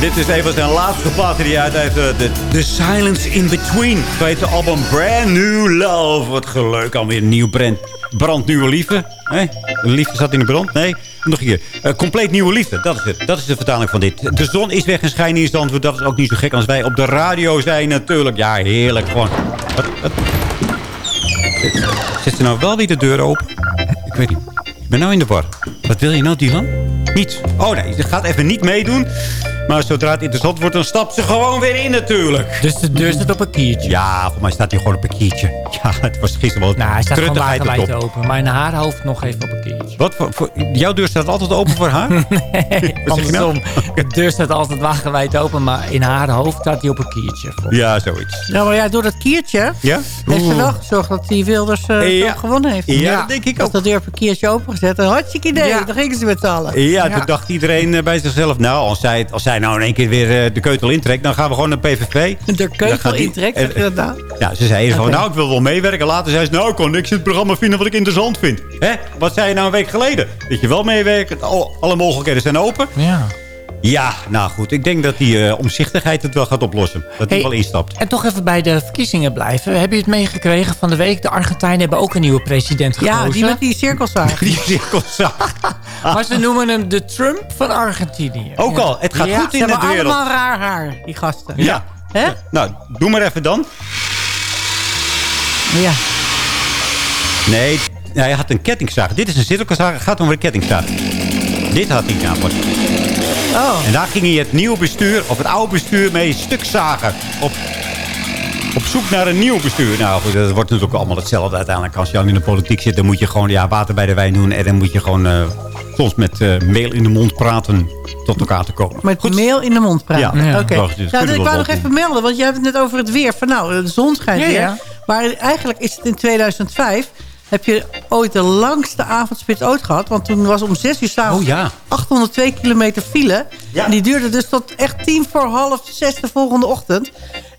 dit is een zijn laatste platen die uit eh, De, The Silence in Between. Zo heet album Brand New Love. Wat leuk. Alweer een nieuw brand. Brandnieuwe liefde. Nee? De liefde zat in de brand? Nee? Nog keer. Eh, compleet nieuwe liefde. Dat is het. Dat is de vertaling van dit. De zon is weg en schijnt in Zandvoort. Dat is ook niet zo gek als wij op de radio zijn natuurlijk. Ja, heerlijk. Gewoon. Wat, wat? Zet ze nou wel weer de deur open? Ik weet niet. Ik ben nou in de war. Wat wil je nou, Dylan? Niets. Oh nee, ze gaat even niet meedoen. Maar zodra het interessant wordt, dan stapt ze gewoon weer in natuurlijk. Dus de deur staat op een kiertje? Ja, voor mij staat hij gewoon op een kiertje. Ja, het was gisteren wel Nou, hij staat gewoon wagenwijd open. Maar in haar hoofd nog even op een Wat voor, voor- jouw deur staat altijd open voor haar? Nee, nou? andersom. De deur staat altijd wagenwijd open, maar in haar hoofd staat hij op een kiertje. Ja, zoiets. Ja, maar ja, door dat kiertje Ja? heeft ze wel gezorgd dat die Wilders eh, Ja. zo gewonnen heeft. Ja, dat denk ik Als ook. dat deur op een kiertje opengezet. Een hartstikke idee. Ja. Dan gingen ze met z'n allen. Ja, toen dacht iedereen eh, bij zichzelf... nou, als zij, als zij nou in één keer weer eh, de keutel intrekt... dan gaan we gewoon naar PVV. De keutel intrekt, en- zeg je dat nou? Ja, ze zei eerst van, Oké. nou, ik wil wel meewerken. Later zei ze, nou, ik kon niks in het programma vinden wat ik interessant vind. Hè? Wat zei je nou een week geleden? Dat je wel meewerkt, al- alle mogelijkheden zijn open. Ja. Ja, nou goed, ik denk dat die eh, omzichtigheid het wel gaat oplossen. Dat hij Hey, wel instapt. En toch even bij de verkiezingen blijven. Heb je het meegekregen van de week? De Argentijnen hebben ook een nieuwe president gekozen. Ja, die met die cirkelzaag. Die cirkelzaag. Maar ze noemen hem de Trump van Argentinië. Ook al, het gaat Ja, goed Ze in de hebben wereld. allemaal raar haar, die gasten. Ja. Hè? Nou, doe maar even dan. Ja. Nee, hij had een kettingzaag. Dit is een cirkelzaag, het gaat om een kettingzaag. Dit had hij namelijk. Oh. En daar ging hij het nieuwe bestuur, of het oude bestuur, mee stuk zagen. Op, op zoek naar een nieuw bestuur. Nou goed, dat wordt natuurlijk allemaal hetzelfde uiteindelijk. Als je al in de politiek zit, dan moet je gewoon ja, water bij de wijn doen. En dan moet je gewoon eh, soms met eh meel in de mond praten tot elkaar te komen. Met meel in de mond praten. Ja. Oké. Ja, Nou, kunnen ik wou nog even melden, want je hebt het net over het weer. Van nou, de zon schijnt Ja, weer. ja. Maar eigenlijk is het in 2005... heb je ooit de langste avondspits ooit gehad. Want toen was om 6 uur s'avonds Oh ja. 802 kilometer file. Ja. En die duurde dus tot echt tien voor half zes de volgende ochtend.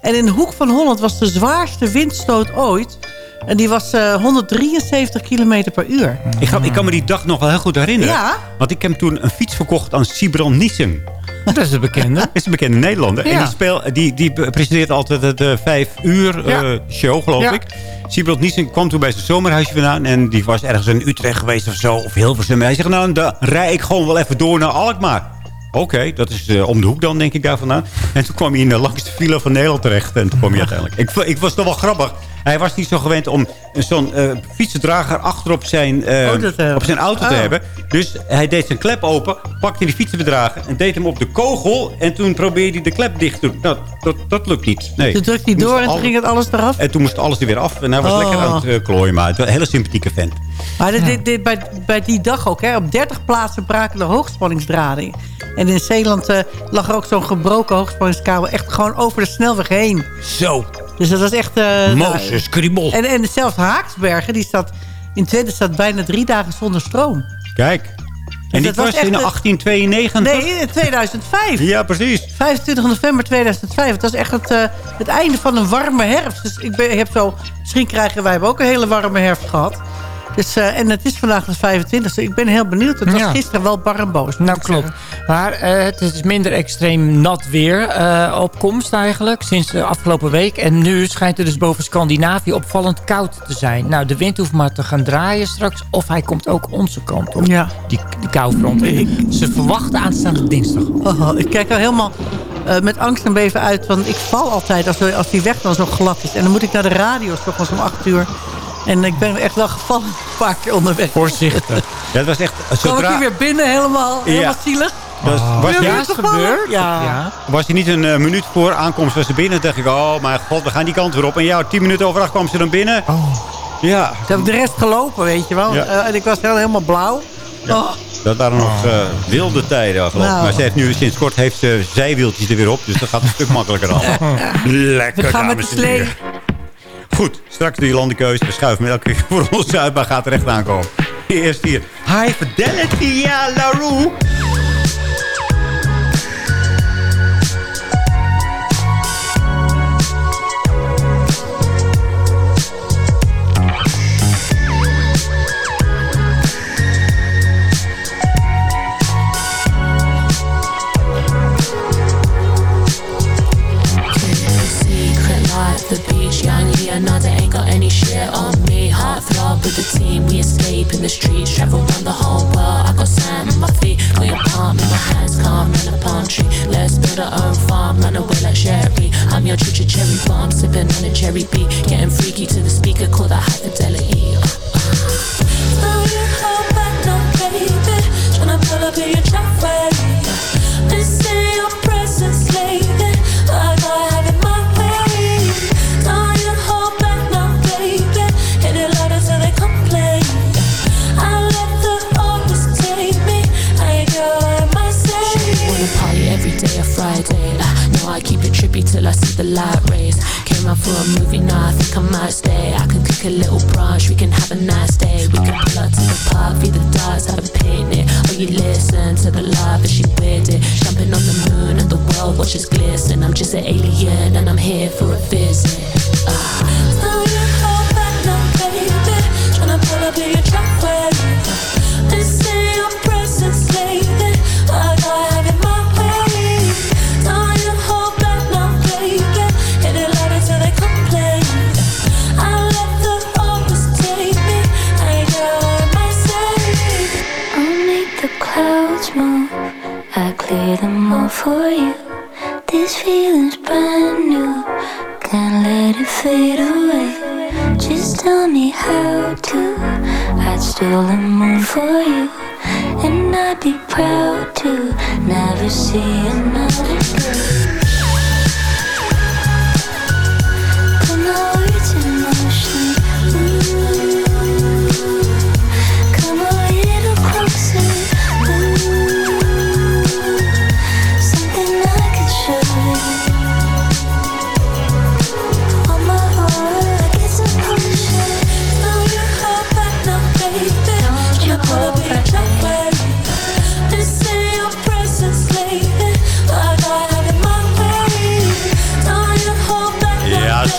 En in de hoek van Holland was de zwaarste windstoot ooit. En die was eh, 173 kilometer per uur. Ik, ga, ik kan me die dag nog wel heel goed herinneren. Ja. Want ik heb toen een fiets verkocht aan Sibran Nissen. Dat is de bekende. Dat is een bekende Nederlander. En die, speel, die, die presenteert altijd het eh, vijf uur eh, show, geloof ik. Sibran Nissen kwam toen bij zijn zomerhuisje vandaan. En die was ergens in Utrecht geweest of zo. Of Hilversum. Hij zegt, nou, dan rij ik gewoon wel even door naar Alkmaar. Oké, dat is eh, om de hoek dan, denk ik, daar vandaan. En toen kwam hij in de langste file van Nederland terecht. En toen kwam hij uiteindelijk. Ik, ik was toch wel grappig. Hij was niet zo gewend om zo'n eh fietsendrager achter op zijn, eh, Auto te hebben. op zijn auto te Oh. hebben. Dus hij deed zijn klep open, pakte die fietsenbedrager... en deed hem op de kogel. En toen probeerde hij de klep dicht te doen. Nou, dat, dat lukt niet. Nee. Toen drukte hij door en toen ging het alles eraf. En toen moest alles er weer af. En hij was Oh. lekker aan het eh, klooien. Maar het was een hele sympathieke vent. Maar dit, dit, dit- bij, bij die dag ook, hè, op 30 plaatsen braken de hoogspanningsdraden. En in Zeeland eh, lag er ook zo'n gebroken hoogspanningskabel echt gewoon over de snelweg heen. Zo. Dus dat was echt... eh, Mozes, nou, kriebel. en, en zelfs Haaksbergen, die staat in Twente staat bijna drie dagen zonder stroom. Kijk. En dit dat was, was in echt, eh, 1892? Nee, in 2005. Ja, precies. 25 november 2005. Het was echt het, eh, het einde van een warme herfst. Dus ik, ben, ik heb zo... Misschien krijgen wij hebben ook een hele warme herfst gehad. Dus, eh, en het is vandaag de 25e. Ik ben heel benieuwd. Het was Ja. gisteren wel bar en boos. Nou, klopt. zeggen. Maar eh, het is minder extreem nat weer eh, op komst eigenlijk. Sinds de afgelopen week. En nu schijnt het dus boven Scandinavië opvallend koud te zijn. Nou, de wind hoeft maar te gaan draaien straks. Of hij komt ook onze kant op. Ja. Die, die koufront. Ze verwachten aanstaande dinsdag. Oh, ik kijk er helemaal met angst en beven uit. Want ik val altijd als, als die weg dan zo glad is. En dan moet ik naar de radio, s ochtends om 8 uur. En ik ben echt wel gevallen een paar keer onderweg. Voorzichtig. Ja, het was echt... Kwam ik Zodra, hier weer binnen helemaal, helemaal Ja. zielig. was, was, gevallen? gebeurd. Ja. Ja. was hij niet een eh, minuut voor aankomst was ze binnen? dacht ik, oh mijn god, we gaan die kant weer op. En ja, tien minuten over acht kwam ze dan binnen. Ja, Toen heb ik de rest gelopen, weet je wel. Ja. Eh, en ik was heel, helemaal blauw. Oh, dat waren nog eh, wilde tijden, geloof ik. Nou. Maar ze heeft nu sinds kort heeft ze zijwieltjes er weer op. Dus dat gaat een stuk makkelijker al. Lekker, we gaan met de dames en slee. Goed, straks de landenkeuze. We schuiven melk weer voor ons uit, maar gaat terecht aankomen. Eerst hier. High Fidelity, ja, LaRue. Any shit on me. Heart throb with the team, we escape in the streets, travel around the whole world. I got sand on my feet, got your palm in my hands, calm in a palm tree. Let's build our own farm, run away like Sherry. I'm your choo cherry bomb, sipping on a cherry beat, getting freaky to the speaker, call that high fidelity. Throw oh, your heart oh, back now, baby. Tryna pull up in your driveway. For a movie now. I think I might stay. I can cook a little brunch. We can have a nice day. We can pull up to the park, feed the dogs, have a picnic. Oh, you listen to the love as she weird it. Jumping on the moon and the world watches glisten. I'm just an alien and I'm here for a visit. Ah.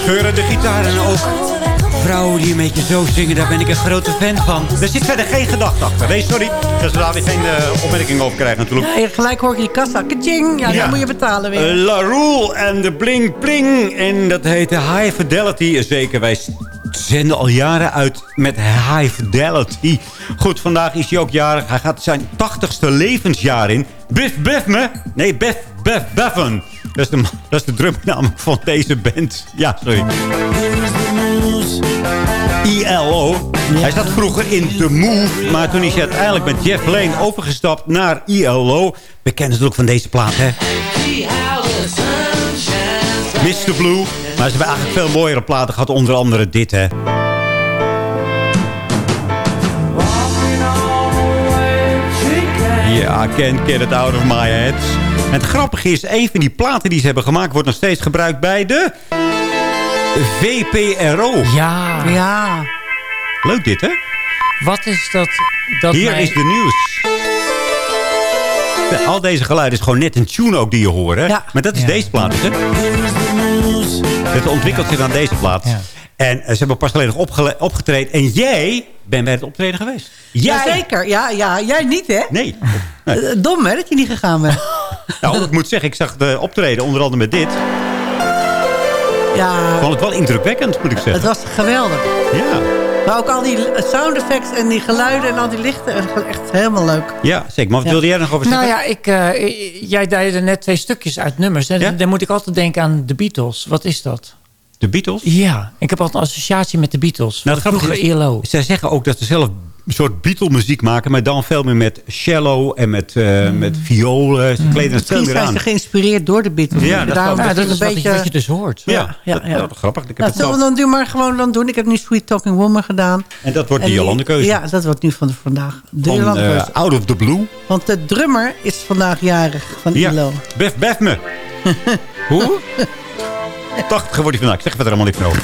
Scheurende gitaar en ook vrouwen die een beetje zo zingen. Daar ben ik een grote fan van. Er zit verder geen gedachte achter. Nee, sorry. Dat ze daar weer geen eh, opmerking over krijgen natuurlijk. Ja, gelijk hoor je die kassa. Kaching. Ja, Ja. dan moet je betalen weer. Eh, La Rule en de Bling Bling. En dat heette High Fidelity. Zeker, wij zenden al jaren uit met High Fidelity. Goed, vandaag is hij ook jarig. Hij gaat zijn 80ste levensjaar in. Biff Biff me. Nee, Beth Beth Bevan. Dat is de, dat de drumnaam van deze band. Ja, sorry. ILO. Hij zat vroeger in The Move, maar toen is hij uiteindelijk met Jeff Lane overgestapt naar ILO. We kennen ze ook van deze plaat, hè? Mr. Blue. Maar ze hebben eigenlijk veel mooiere platen gehad, onder andere dit, hè? Ja, can't get it out of my head. En het grappige is, een van die platen die ze hebben gemaakt... wordt nog steeds gebruikt bij de VPRO. Ja. Ja. Leuk dit, hè? Wat is dat? dat Hier mij- is de nieuws. Ja, Al deze geluiden is gewoon net een tune ook die je hoort. Hè? Maar dat is deze plaat, hè? Het ontwikkelt zich aan deze plaat. En eh, ze hebben pas geleden opgetreden. En jij bent bij het optreden geweest. Jij? Jazeker. Ja, ja, jij niet, hè? Nee. Eh, Dom, hè, dat je niet gegaan bent. Nou, ik moet zeggen, ik zag de optreden onder andere met dit. Ja, Ik vond het wel indrukwekkend, moet ik zeggen. het was geweldig. Ja. Maar ook al die sound effects en die geluiden en al die lichten. Het was echt helemaal leuk. Ja, zeker. Maar wat wilde jij er nog over zeggen? Nou ja, ik, eh, jij deed er net twee stukjes uit nummers. En Dan moet ik altijd denken aan de Beatles. Wat is dat? De Beatles? Ja, ik heb altijd een associatie met de Beatles. Nou, Vroeger ILO. Zij zeggen ook dat ze zelf een soort Beatle-muziek maken... maar dan veel meer met cello en met, eh, met violen. Ze kleden het veel meer zijn aan. ze geïnspireerd door de Beatles. Ja, dat Daarom. Ja, dat is wat je- wat je dus hoort. Ja, Ja, ja, dat- ja. dat is grappig. Ik heb Nou, zullen we dan nu maar gewoon dan doen? Ik heb nu Sweet Talking Woman gedaan. En dat wordt de die- Jolande keuze. Ja, dat wordt nu van de vandaag. De Van, eh. Out of the Blue. Want de drummer is vandaag jarig van Ja, ILO. Bef, bef me. Hoe? 80 wordt hij vandaag. Ik zeg verder allemaal niet van over.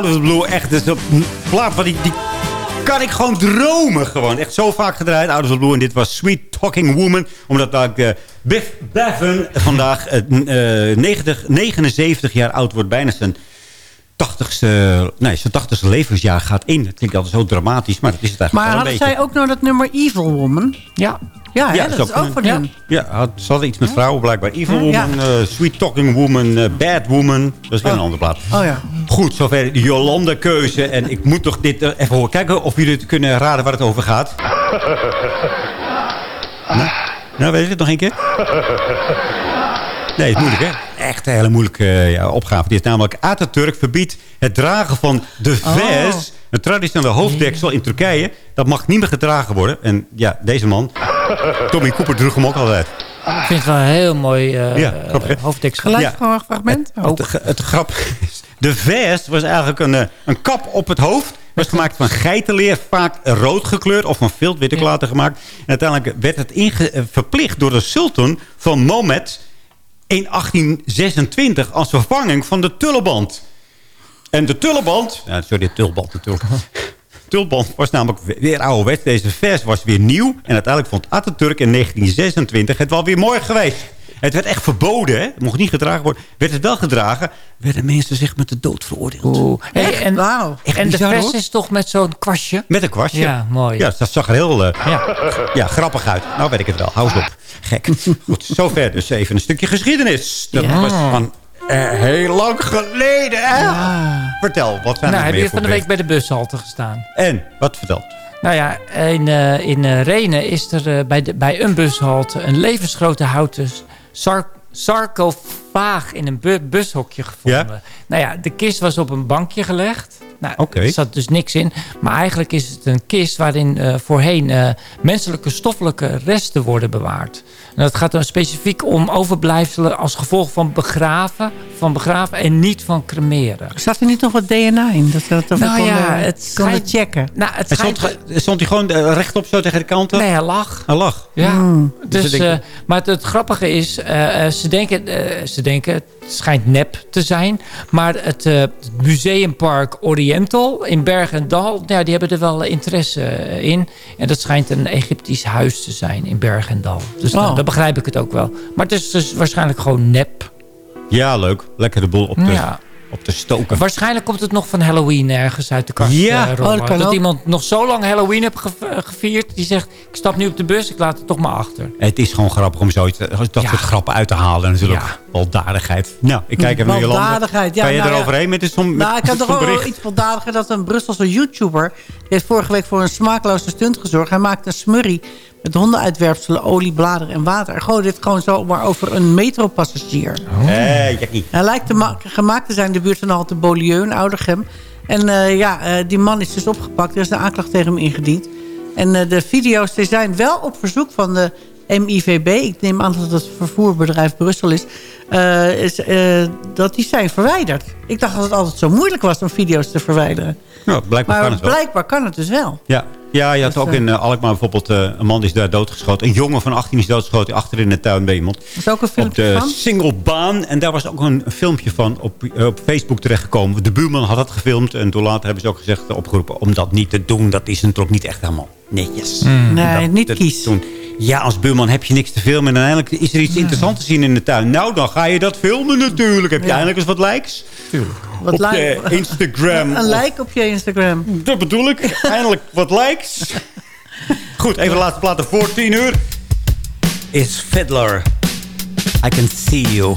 Out of Blue. Echt, dus een plaat van die, die kan ik gewoon dromen. Gewoon. Echt zo vaak gedraaid, Out of the Blue. En dit was Sweet Talking Woman. Omdat ik eh Biff Bevan vandaag eh, eh, 90, 79 jaar oud wordt. Bijna zijn 80ste, nee, zijn 80ste levensjaar gaat in. Het klinkt altijd zo dramatisch, maar dat is het eigenlijk Maar een hadden zij ook nog dat nummer Evil Woman? Ja. Ja, ja, dat is ook een- van ja. had, ze hadden iets met vrouwen blijkbaar. Evil Ja. Woman, eh, Sweet Talking Woman, eh, Bad Woman. Dat is weer een andere plaat. Oh ja. Goed, zover de Jolanda-keuze. En ik moet toch dit eh, even horen. Kijken of jullie het kunnen raden waar het over gaat. Nou, nou weet je het nog een keer? Nee, het is moeilijk, hè? Echt een hele moeilijke eh, ja, opgave. Dit is namelijk Atatürk verbiedt het dragen van de vest. Een traditionele hoofddeksel in Turkije. Dat mag niet meer gedragen worden. En ja, deze man, Tommy Cooper, droeg hem ook altijd. Ik vind het wel een heel mooi eh Ja, gewoon een fragment. Het, het, het grappige is, de vest was eigenlijk een, eh, een kap op het hoofd. Was gemaakt van geitenleer, vaak rood gekleurd of van vilt, weet ik later gemaakt. En uiteindelijk werd het inge- verplicht door de sultan van Mohammed in 1826 als vervanging van de tulleband. En de tulleband, ja, sorry, de tulband natuurlijk. Tulband was namelijk weer ouderwets. Deze vers was weer nieuw. En uiteindelijk vond Atatürk in 1926 het wel weer mooi geweest. Het werd echt verboden, hè? Het mocht niet gedragen worden. Werd het wel gedragen, werden mensen zich met de dood veroordeeld. En Wauw. Echt en de bizar, vers hoor. is toch met zo'n kwastje? Met een kwastje. Ja, mooi. Ja, dat zag er heel eh, Ja. ja, grappig uit. Nou weet ik het wel. Hou op. Gek. Goed, zover dus even een stukje geschiedenis. Dat Ja. was van eh, heel lang geleden. Hè? Vertel, wat zijn Nou, er heb je voor van de week bij de bushalte gestaan? En, wat vertelt? Nou ja, in, eh, in Renen is er bij, de, bij een bushalte een levensgrote houten Sar- sarcoph- sarcofaag in een bu- bushokje gevonden. Nou ja, de kist was op een bankje gelegd. Nou, Oké. er zat dus niks in. Maar eigenlijk is het een kist waarin eh, voorheen eh, menselijke stoffelijke resten worden bewaard. En dat gaat dan specifiek om overblijfselen als gevolg van begraven, van begraven en niet van cremeren. Zat er niet nog wat DNA in? Dat ze dat even Nou konden, ja, het konden schijnt- checken. Nou, het stond, stond hij gewoon eh, rechtop zo tegen de kanten? Nee, hij lag. Hij lag. Ja, Hmm. dus, Dus eh, maar het, het grappige is, ze, denken, eh, denken, het schijnt nep te zijn. Maar het, eh, het Museumpark Oriental in Berg en Dal, ja, die hebben er wel interesse in. En dat schijnt een Egyptisch huis te zijn in Berg en Dal. Dus nou, Oh. dan begrijp ik het ook wel. Maar het is dus waarschijnlijk gewoon nep. Ja, leuk. Lekker de boel op Ja. Op te stoken. Waarschijnlijk komt het nog van Halloween ergens uit de kast Ja, eh, oh, dat kan dat ook. iemand nog zo lang Halloween heeft eh, gevierd. Die zegt, ik stap nu op de bus, ik laat het toch maar achter. Het is gewoon grappig om zoiets, dat Ja. soort grappen uit te halen. En natuurlijk Ja. baldadigheid. Nou, ik kijk even naar Jolanda. Baldadigheid, ja, Kan je nou ja. eroverheen met dit som, met Nou, ik had toch wel bericht? iets voldadiger dat een Brusselse YouTuber... die heeft vorige week voor een smaakloze stunt gezorgd. Hij maakte een smurrie met hondenuitwerpselen, olie, bladeren en water. En gooide dit gewoon zomaar over een metropassagier. Hé, Jackie. Hij lijkt te ma- gemaakt te zijn in de buurt van de halte Beaulieu in Oudegem. En eh, ja, eh, die man is dus opgepakt. Er is een aanklacht tegen hem ingediend. En eh, de video's die zijn wel op verzoek van de MIVB... ik neem aan dat het vervoerbedrijf Brussel is... eh, is eh, dat die zijn verwijderd. Ik dacht dat het altijd zo moeilijk was om video's te verwijderen. Nou, blijkbaar kan Maar het wel. blijkbaar kan het dus wel. Ja, ja je had ook eh, in uh, Alkmaar bijvoorbeeld eh, een man die is daar doodgeschoten. Een jongen van 18 is doodgeschoten achter in de tuin bij iemand. is ook een Op filmpje de van? singlebaan. En daar was ook een filmpje van op, eh, op Facebook terechtgekomen. De buurman had dat gefilmd. En toen later hebben ze ook gezegd, eh, opgeroepen om dat niet te doen. Dat is natuurlijk niet echt helemaal netjes. Nee, Dat- niet dat kies. Ja, als buurman heb je niks te filmen. En uiteindelijk is er iets interessants te zien in de tuin. Nou, dan ga je dat filmen natuurlijk. Heb je Ja. eindelijk eens wat likes? Wat op like- je Instagram. Een like op je Instagram. dat bedoel ik. Eindelijk wat likes. Goed, even de laatste platen voor 10 uur. Is Fiddler. I can see you.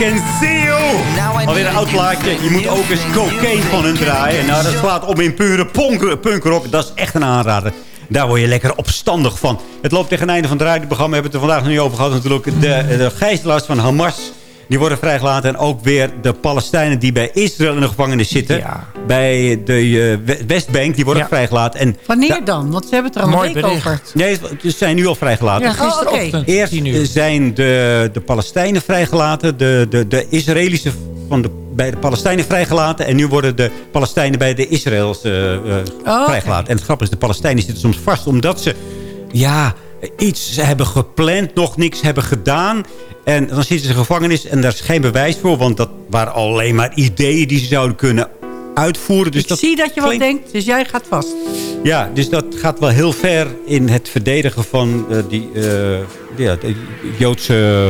Can See You. Alweer een oud plaatje. Je moet ook eens cocaine van hun draaien. Nou, dat slaat om in pure punk, punkrock. Dat is echt een aanrader. Daar word je lekker opstandig van. Het loopt tegen het einde van het radioprogramma. We hebben het er vandaag nog niet over gehad. Natuurlijk de, de gijzelaars van Hamas. Die worden vrijgelaten. En ook weer de Palestijnen die bij Israël in de gevangenis zitten. Bij de eh, We- Westbank. Die worden Ja. vrijgelaten. En Wanneer dan? Want ze hebben het er al een week over. Nee, ze zijn nu al vrijgelaten. Ja, gisterochtend, Oh, oké. Eerst eh, zijn de, de Palestijnen vrijgelaten. De, de, de Israëlische van de, bij de Palestijnen vrijgelaten. En nu worden de Palestijnen bij de Israëls eh, oké. vrijgelaten. En het grappige is, de Palestijnen zitten soms vast omdat ze... Ja, iets hebben gepland, nog niks hebben gedaan. En dan zitten ze in de gevangenis en daar is geen bewijs voor. Want dat waren alleen maar ideeën die ze zouden kunnen uitvoeren. Dus Ik zie dat je wat denkt, dus jij gaat vast. ja, dus dat gaat wel heel ver in het verdedigen van eh, die eh, ja, Joodse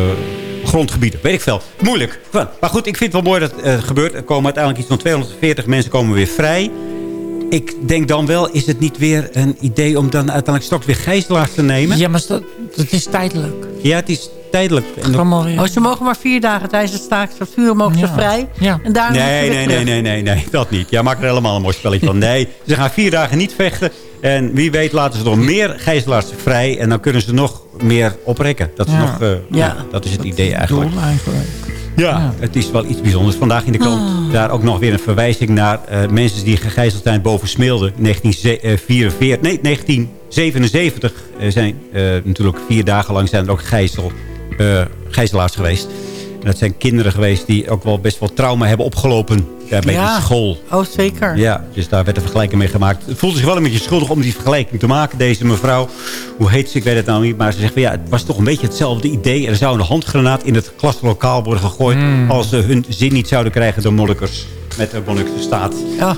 grondgebieden. Weet ik veel. Moeilijk. Maar goed, ik vind het wel mooi dat het gebeurt. Er komen uiteindelijk iets van 240 mensen komen weer vrij. Ik denk dan wel, is het niet weer een idee om dan uiteindelijk straks weer gijzelaars te nemen? Ja, maar dat, dat is tijdelijk. Ja, het is tijdelijk. Dan- Oh, ze mogen maar vier dagen tijdens het staakt van vuur mogen ze Ja. vrij. Ja. En daarna Nee, nee, nee, nee, nee, nee, dat niet. Ja, maak er helemaal een mooi spelletje van. Nee, ze gaan vier dagen niet vechten. En wie weet laten ze nog meer gijzelaars vrij. En dan kunnen ze nog meer oprekken. Dat is, Ja. nog, eh, Ja. ja, dat is het idee eigenlijk. Doel eigenlijk. Ja, het is wel iets bijzonders. Vandaag in de krant Ah. daar ook nog weer een verwijzing naar eh, mensen die gegijzeld zijn boven Smilde. 1944, nee, 1977 eh, zijn eh, natuurlijk vier dagen lang zijn er ook gijzel, eh, gijzelaars geweest. En dat zijn kinderen geweest die ook wel best wel trauma hebben opgelopen bij Ja. de school. Oh, zeker. Ja, dus daar werd een vergelijking mee gemaakt. Het voelde zich wel een beetje schuldig om die vergelijking te maken, deze mevrouw. Hoe heet ze? Ik weet het nou niet. Maar ze zegt ja, het was toch een beetje hetzelfde idee. Er zou een handgranaat in het klaslokaal worden gegooid... als ze hun zin niet zouden krijgen door monnikers. Met de monnikse staat. Ja.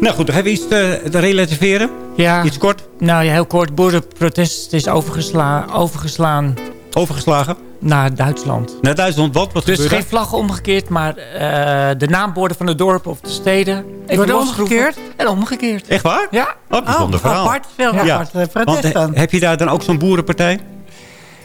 Nou goed, hebben we iets te, te relativeren. Ja. Iets kort. Nou ja, heel kort. Boerenprotest is overgesla overgeslaan Overgeslagen? Naar Duitsland. Naar Duitsland, wat? Wat Dus gebeurde geen vlaggen omgekeerd, maar eh, de naamborden van de dorpen of de steden. Worden omgekeerd? En omgekeerd. Echt waar? Ja. Oh, bijzonder Oh, verhaal. apart. Veel apart. eh, protest eh, heb je daar dan ook zo'n boerenpartij?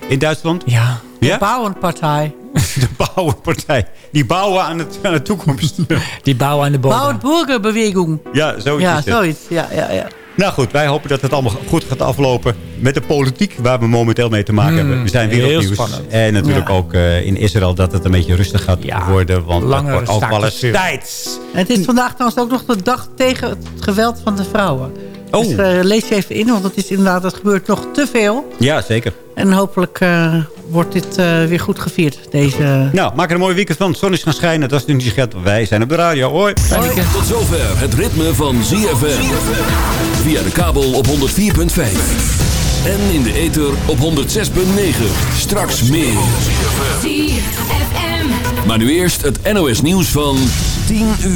In Duitsland? Ja. Ja? Bouwenpartij. De bouwenpartij. Die bouwen aan, het, aan de toekomst. Die bouwen aan de bodem. Bouwburgerbeweging. ja, zoiets Ja, zoiets. Ja, ja, ja. Nou goed, wij hopen dat het allemaal goed gaat aflopen met de politiek waar we momenteel mee te maken Hmm, hebben. We zijn heel wereldnieuws. spannend. En natuurlijk Ja. ook eh, in Israël dat het een beetje rustig gaat worden. Want het langere wordt ook wel eens tijd. En het is vandaag trouwens ook nog de dag tegen het geweld van de vrouwen. Oh. Dus eh, lees je even in, want het is inderdaad, het gebeurt nog te veel. Ja, zeker. En hopelijk eh, wordt dit eh, weer goed gevierd. Deze... Nou, maak er een mooi weekend van. Het zon is gaan schijnen. Dat is nu niet geld. Wij zijn op de radio. Hoi. Tot zover het ritme van ZFM. Via de kabel op 104.5. En in de ether op 106.9. Straks meer. Maar nu eerst het NOS nieuws van 10 uur.